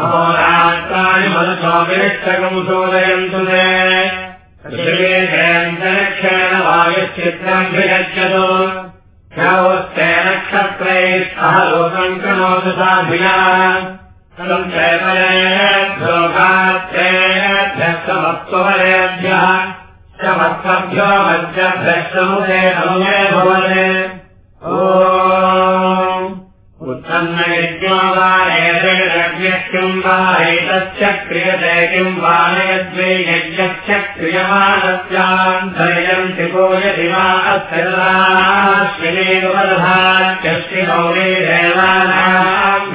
अहोरात्राणि मदसो विरिष्टकम् सोदयन्तु ते ऋषिवेशेन्दरक्षेण वायुश्चित्रम् विगच्छतु ह्योस्ते नक्षत्रैः ोगात्रेभ्यः समत्ववरेभ्यः समत्वभ्यो मध्यभ्यस्तमुदे नमुने भवते। ओ उत्सन्नयज्ञो वा एतैरज्ञः किम् वा एतस्य क्रियते नयद्वे यज्ञश्च क्रियमाणस्यान्तर्यम् त्रिपो यदि देवानाम्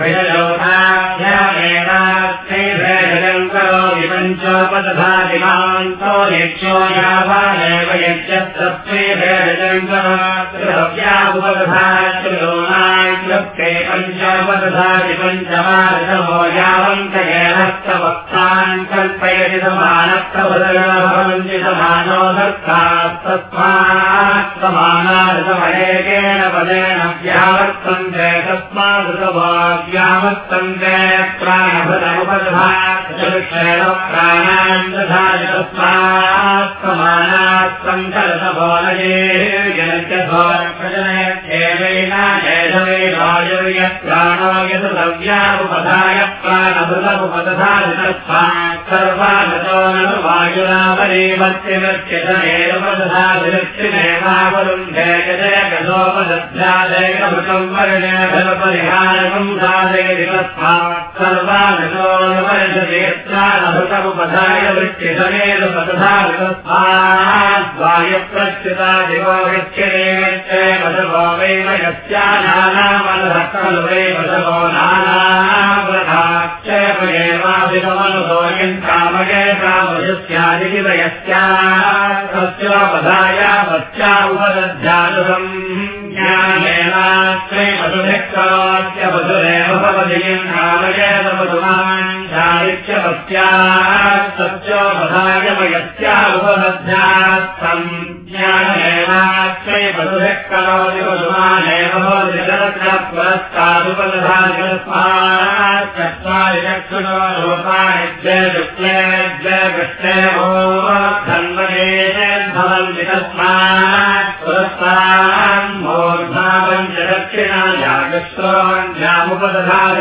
पञ्चोपदधातिमान्तो यक्षो यावानेव करोत्यापदधात्रिलोनाङ्क्लप्ते पञ्चोपदधाति पञ्चमादशमो यावन्तगेहस्तवक्तान् कल्पयति समानप्रबदगा भवन्ति समानो दत्तास्तस्मात् समानादसमयेकेन पदेन व्यावर्तन्ते तस्मादृतभाव्यावर्तन्ते प्राणभृतमुपदधात् चक्षेण प्राणान् दधाति तस्मात् समानात् सङ्कलतभोलये प्राणो यत् द्रव्यामुपधाय प्राणभृतमुपदधाति तस्मात् सर्वागतो न वायुरावरीवत्यवत्येवपदधातिरक्षिमेवावरुन्धे गजयगतोपदध्यादयकमृतम् वर्णे फलपरिहारकम् साधयति तस्मात् सर्वानुपधाय वृत्तिसमेत पदधायप्रच्युता दिवो गच्छते वसवो वै वयस्या नानामलहकलु वै वसवो नानावृथाक्षयमेवादिकमनुभोयन् कामये कामयस्यादिति वयस्या मधुभिक्करोत्य मधुरेव भवति कामयेत मधुमान् चारित्यवत्या सत्योपधाय वयस्या उपदध्यात्तम् ज्ञानेनात्रे मधुभिः करोति मधुमानेव भवति पुरस्तादुपदधास्मात् चत्वारि चक्षुणो द्वे शुक्ले द्वे कृष्णे धन्वये भवन्ति तस्मात्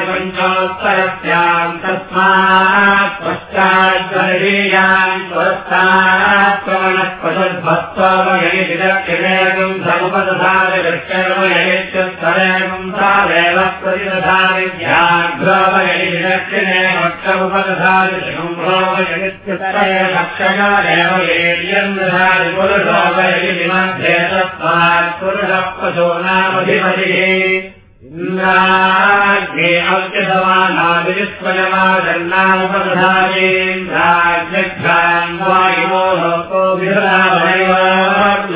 पञ्चोत्तरस्याम् तस्मात् पश्चाद्वरीयान् पुरस्तात् प्रवणः पशद्भक्त्वमयति दक्षिणेकम् समुपदधाति दक्षिणमयेत्युत्तरेकम् तावेव प्रतिदधाति व्याघ्रोमयति दक्षिणे भक्षमुपदधाति शुम्भ्रोमयित्युत्तरे भक्षयोरेव येयम् दधाति पुरुषोमयति मध्ये तस्मात् पुरुषः पशो नामधिपतिः इन्द्राग्ने अव्यधमानादिस्वयमादन्नामुपधायेन्द्राग्निघ्रान् वायुवो लोको विहरामैव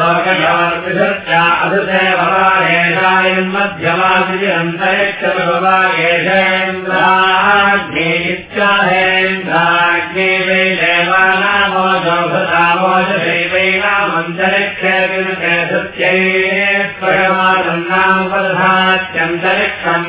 लोकयोर्विधर्च्या अधुसेवरायेषायन्मध्यमादिअन्तरिक्षभवायेषेन्द्राग्ने इत्याहेन्द्राग्ने वै देवानामोजोषदामोजदैवैनामन्तरिक्षे सत्यै स्वयमादन्नामुपधात्यन्तरिक्षम्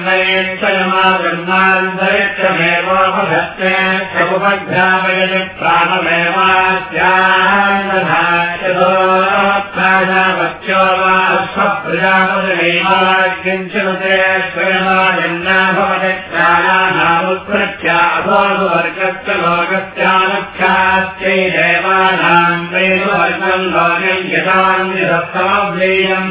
स्वयमादन्नान्तरिक्षमेवोपधत्ते समुपघ्रामयति प्राणमेवास्यान्नधाचोत्थानावत्यो वा स्वप्रजापतिनैवाकिञ्चनुते स्वयमादन्ना भवति प्राणानामुत्पृत्या अभोगवर्गस्य लोकस्यानुख्यास्यै देवानाम् वैवर्गम् लोकम् यथान्विधत्तमव्ययम्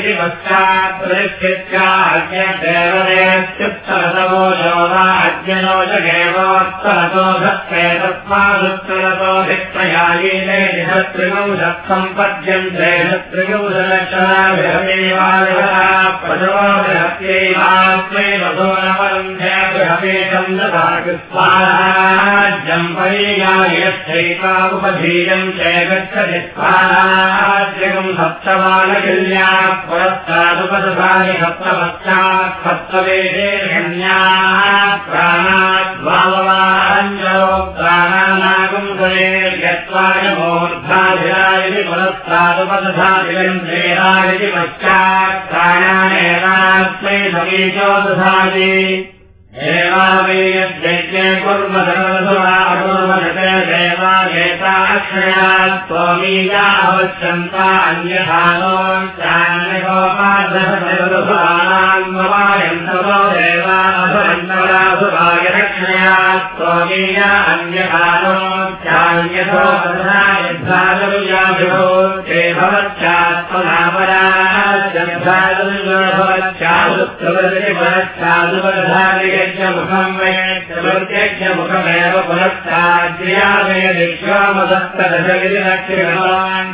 प्रतिष्ठित्याज्ञदेवदेत्युत्तरतमो योगा अज्ञनो जगेवोत्तरतो धत्ते तस्मादुत्तरतोऽधिप्रयायीने शत्रुगौ सम्पद्यन्ते शत्रुगौशलक्षणाभिहमेवालः दक्षिणवान्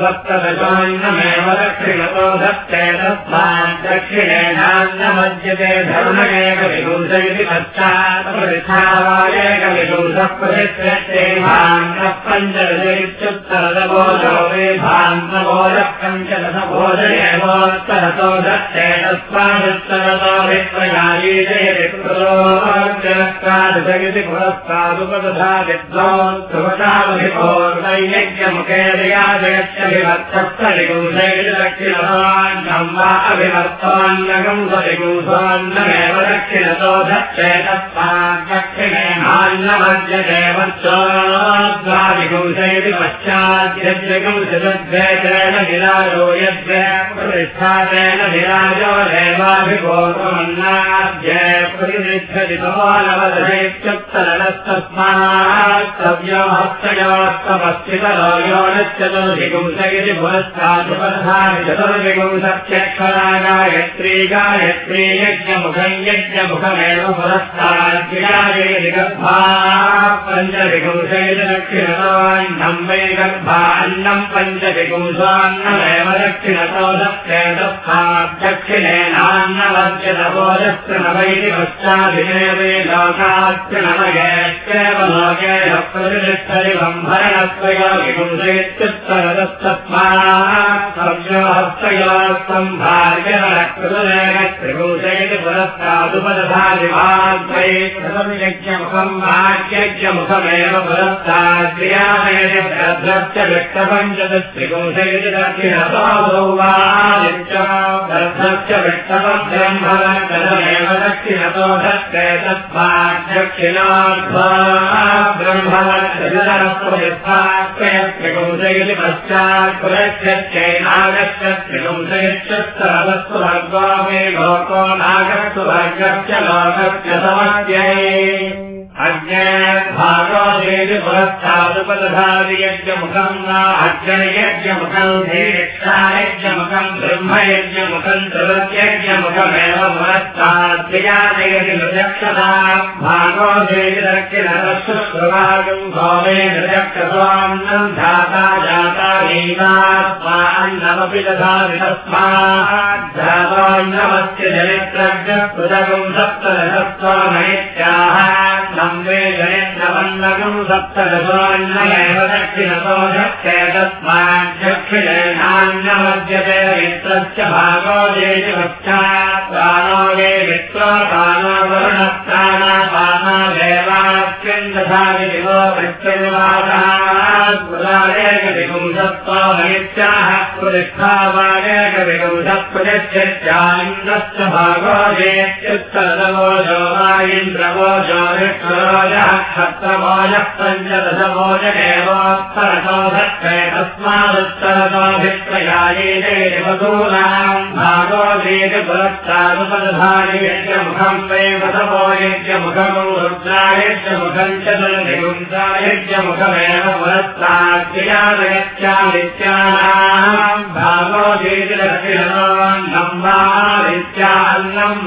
सप्तदशान्नमेव दक्षिणतो दत्ते तस्मान् दक्षिणेनान्नमज्यते धर्मयेक विगुंस इति पश्चात् पृथावायेकविगुंसः प्रतिष्ठते भान्तः पञ्चदशोत्तरदबोधो वे भान्तबोधः पञ्चदशबोधयेवोत्तरतो दत्ते तस्मादुत्तरतो विप्रयायीते विप्रदोदशगिति पुरस्तादुपदधा वा अभिवर्तवान्नगम् सरिगुंसान्नमेव दक्षिणतो धत्ते पश्चाद्यज्ञगुंसद्वैतेन विराजो यद्वैप्रतिष्ठातेन विराजो देवाभिभोगमन्नाद्य प्रतिष्ठति भवानवदशैत्युत्तरस्तस्मात् सव्यमहस्तयोस्तमस्थितरो योनश्चतुर्विगुंसैति पुरस्तादुपधानि चतुर्विगुंसत्यक्षरा गायत्री गायत्री यज्ञमुखम् यज्ञमुखमेव पुरस्ताद्विराजेदिगर्भा पञ्चविगुंसैति दक्षिणतोऽन्नम् वै गर्भान्नम् पञ्चविगुंसान्नमेव अन्नमेव दक्षिणतोदक्षेदक्षिणेनान्नवद्यतपोदस्तृणवैति पश्चाभिदेवे लोकास्तृणवयेत्येव लोके प्रतिष्ठरिवम्भरणत्वयोगिपुंसेत्युत्तरदत्तत्मानास्तव्योहस्तयोस्तम्भार्यकृतुलेनत्रिपुंसेति पुरस्तादुपदभाजिभाद्वैकृतवियज्ञमुखं भाग्यज्ञमुखमेव पुरस्ताद्रियामयति भद्रस्य व्यक्तपञ्चदस्त्रिपुंसेति भार्यकृतलेन त्रिगुंसैति पुरस्तादुपदधादिवाद्वै कृतम् यज्ञमुखम् वाक्यज्ञमुखमेव पुरस्ताद्रियामयस्य विष्टपञ्चदत्रिगुंसैति दक्षिणपादौ वा गर्भस्य विष्टपब्रह्मणमेव दक्षिणतो दत्ते तस्मात् दक्षिणाध्वा ब्रह्मणत्रिगुंसैति पश्चात् पुरस्यच्चैनागस्य त्रिगुंसयच्युत्तरदस्तु भगवामे लोको नागस्तु भर्गस्य लोकस्य समस्यै अज्ञभागोदेति पुरस्तादुपदधादियज्ञमुखम् वा अज्ञयज्ञमुखम् धीक्षायज्ञमुखम् ब्रह्मयज्ञमुखम् त्रिवत्यज्ञमुखमेव पुरस्ताद्विजानयति नृदक्षता भागोदेति दक्षिणदशुश्रुभागम् भोमे नृदक्षस्वान्नम् धाता जाता नीनात्मान्नमपि दधाति तस्मात् धातान्नमस्य चरित्रज्ञपृथगम् सप्तदशत्वमैत्याः सप्तदशान्नमेव दक्षिणतो दत्ते तस्मात् दक्षिणेनान्नमद्यते मित्रस्य भागो देति पश्चात् प्राणो ये मित्रो प्राणो वरुणप्राणापाना देवास्मिन् दधाति दिवो मृत्युर्वादात्पुरारेकविपुंसत्वमनित्याः प्रतिष्ठावारेकविपुंसत्प्रतिष्ठित्यान्द्रस्य भागो जो वा इन्द्रवो जो विष्णुरोजः क्षत्रमोजः पञ्चदशमोजनेवोत्तरतो धत्ते तस्मादुत्तरतोऽभिप्रयायेते वधूनाम् भागो देति पुरस्तादुपदधानि यज्ञमुखम् वै वसवो यज्ञमुखम् रुद्रायज्ञमुखम् च निर्विगुंसायज्ञमुखमेव पुरस्ताद्विजानयत्यादित्यानाम् भागो देति दक्षिणोऽन्नम् वादित्यान्नम्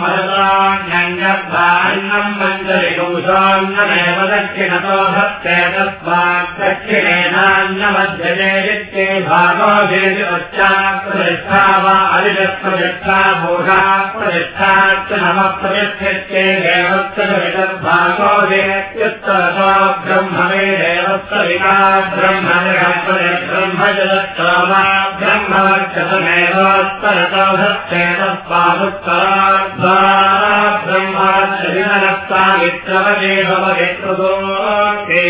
मरुतान्यङ्गर्भान्नम् पञ्चविगुंसान्नमेव दक्षिणतो धत्ते तस्मात् दक्षिणेनान्नमध्यते वित्ते भागो देति पश्चात् प्रतिष्ठा वा अरिजप्रतिष्ठा भूषा प्रतिष्ठात् नमः प्रतिष्ठित्ये देवत्सवितर्भागो देत्युत्तरतो ब्रह्मवे देवत्सविता ब्रह्मनिरपदे ब्रह्मजलस्तोमा ब्रह्मवर्चतमेवोत्तरतो धत्ते तस्मादुत्तराद्वा ब्रह्मवर्चविनरस्तामित्रवजे भववित्रदो ते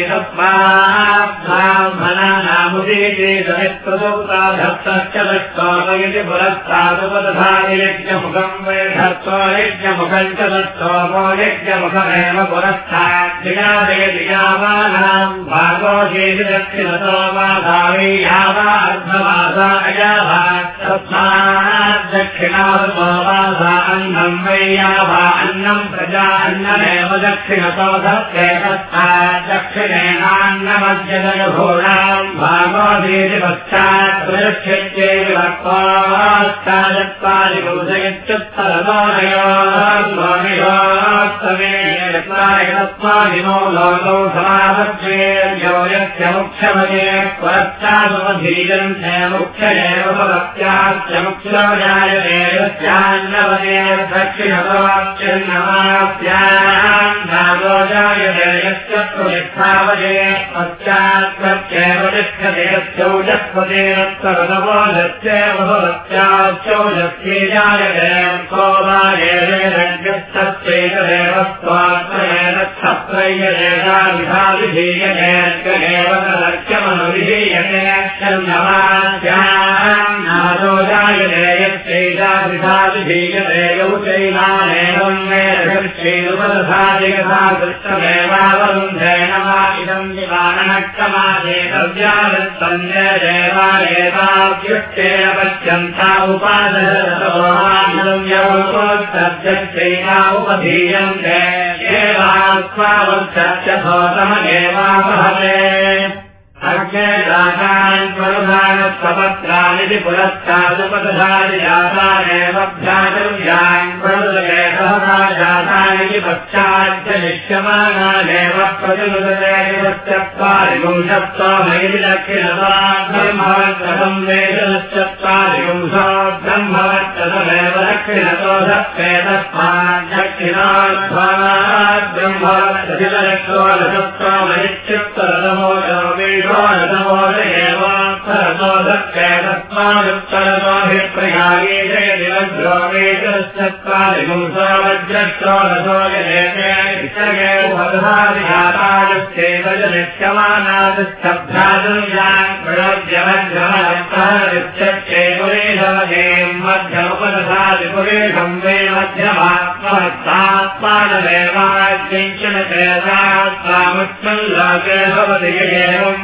तस्मात् ब्राह्मणानामुदीते समित्रदोता धत्तश्च दष्टोपयति पुरस्तादुपदधानि यज्ञमुखम् वै धत्तो यज्ञमुखम् च दष्टोपो यज्ञमुखमेव पुरस्तात् दक्षिणादयदियावानाम् भागोषेति दक्षिणतो वा भावी यावार्धमासाया वा तस्मात् दक्षिणार्धो वासा अन्नम् वै यावा अन्नम् प्रजा अन्नमेव दक्षिणतो भागोषेति पश्चात् प्रदक्षित्यैव स्तमे लोकौ समापक्षेयो यस्य मुख्यमये परश्चादुपधीयन्ते मुख्यमेव भवत्याश्च मुख्यजायते यस्यान्नवये दक्षिणवाच्यन्नवास्यान्नागो जायते यस्य प्रयत्नावये पश्चात् प्रत्येव तिष्ठते यस्यौजस्पते रत्तरनवो यस्यैव भवत्याश्चौजस्ये जायते को वा येन स्वात्मनेन क्षत्रय्येषाविधाविधीयतेऽर्कमेव लक्ष्यमनुविधीयते नादो जायते यच्चैषाविधाविधीयते यौ चैनानेवं मे रक्षेदुपदधादिकथा पश्यन्ता उपादशतोहामिदं यौकोत्तभ्यश्चैना उपधीयन्ते एवास्वावक्षमदेवापहते अग्नेदातान् प्रधानस्वपत्राणि पुरस्तादुपदधानि जातानेव भ्रातव्यान् प्रदुलेखः जातानि पश्चाच्च निश्यमानानेव प्रतिनुदते ब्रह्मवत्तमेव दक्षिणतो भवति एवं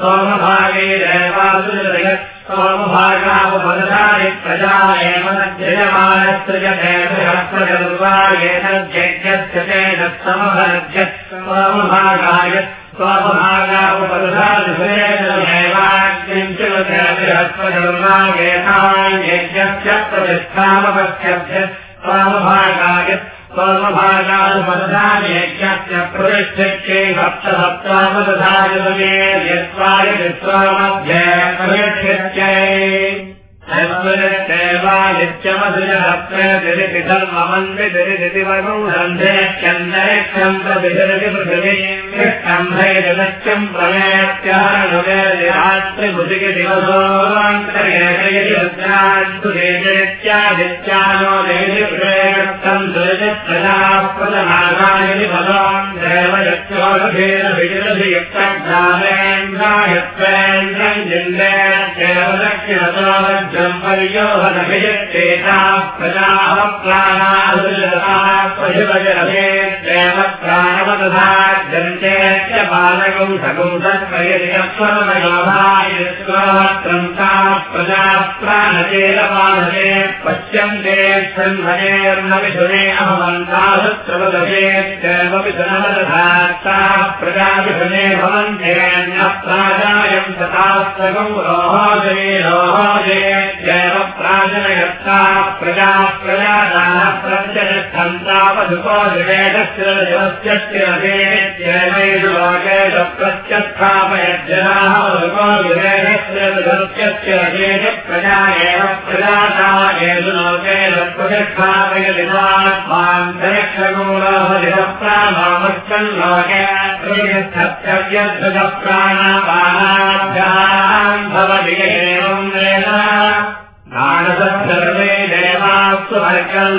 चन्दयक्षम् प्रविधरति पृथिवीम् प्रमेत्यानुवेदिरात्रिभुजिगि दिवसोऽन्तर्येत्यादित्यानो देविप्रेयम् दुरिजप्रजाः प्रजनागायनि भगवान् प्रदक्षिणतावज्रम् पर्योहनभिषक्तेता प्रजाः प्राणादुजताभजरभेत्येव प्राणवदधा जन्तेत्य बालकम् सकुं सत्परिर्यक्षरमयोभायस्वत्रन्ता प्रजा प्राणचेलपालने पश्यन्ते सन्भजेर्न विधुने अभवन्तासत्रवदभेत्येव विधुनवदधात्ता प्रजाविधुने भवन्तेऽन्यः प्राजायम् तथास्तकम् रोहाजये रोहाजयेत्येव प्राजनयत्ता प्रजा प्रजादाः प्रत्यक्षन्तावधुको जवेदस्य प्रत्यस्थापयज्जनाः वधुको विवेदस्य दिवस्य रथेश प्रजा एव प्रजाता येषु लोकेश प्रतिष्ठापयदिवात्मान्तरिक्षगोलोहदिवप्रामामश्चन् लोके प्रतिष्ठत्यव्यद्धुतप्राणापानाभ्याम् भवति एवम् वेद सर्वे देवास्तु वर्गम्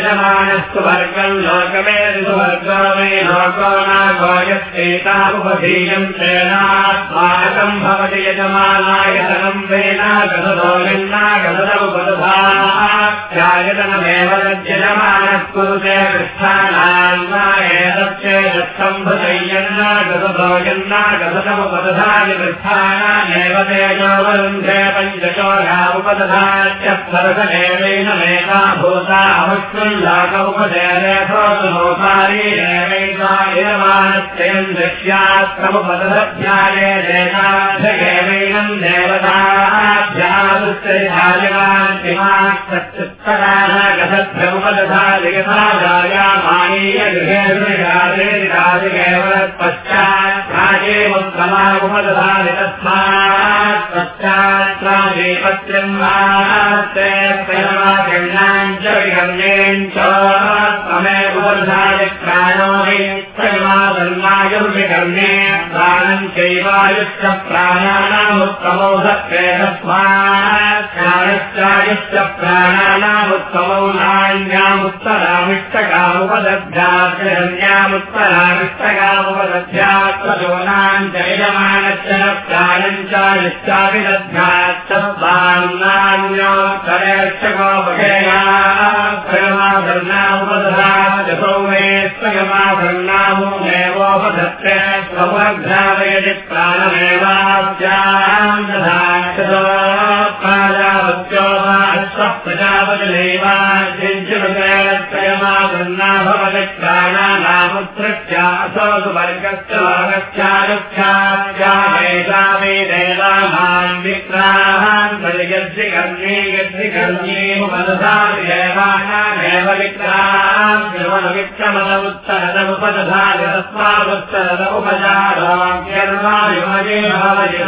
एव वर्गम् लोकमे ऋतुवर्गो मे लोको नागोयस्येतामुपधीयम् तेनात्माकम् भवति यजमानायतनम् वेनागदो यन्नागदमुपदधायतनमेव यजमानः कुरुते पृष्ठानाम् एतच्चेदस्तम्भयन्ना गतभोजन्नागतमुपदधाय पृष्ठानामेव तेजोवरुन्धे पञ्चचोरामुपदधाच्च स्वर्गदेवेन मेधा भूता अवस्कृल्लाक उपदेवेभोसारीरेवैवायमानस्यम् दृश्यात्तमुपदध्याये देशाध्यगेवैनम् देवताभ्यादुश्चरिहायमान्तिमास्तत्तरागतभ्यमुपदधाय यथा जायामानीय गृहे पश्चात् राजेमुत्तमामुपदधानि तस्मात् पश्चात् राजेपत्यम् वात्यमागण्याम् च विगम्येम् च तमेवधाय प्राणो हि प्रमादन्नायम् विगम्ये प्राणम् चैवायुश्च प्राणानामुत्तमौ सत्रे तस्मात् प्राणश्चायुश्च प्राणानामुत्तमौ नान्यामुत्तरामिष्टकामुपदध्यात्मन्यामुत्तरामिष्टकामुपदध्यात्मशोनाम् च यजमानश्च न प्राणम् च निश्चाभिदध्यात्तमान्नान्योत्तरेक्षकोपधेयामाधर्नामुपदधासौ मे स्वयमाधर्नामुमेवोपधत्ते स्वग्रामयति प्राणमेवास्याम् दधाक्षतो प्राजावत्यो वा अश्वः प्रजापतिनैवाञ्चिञ्चयमाधर्ना भवति प्राणानामुत्सृत्यासौ सुवर्गश्च लोकश्चारुक्षाख्यामेषा मे देवानाम् विक्राहान् परिगद्धिकर्णे विक्राहान् विक्रमदमुत्तरदमुपदधाय तस्मादुत्तरद उपचाराख्यर्वायुमये भवति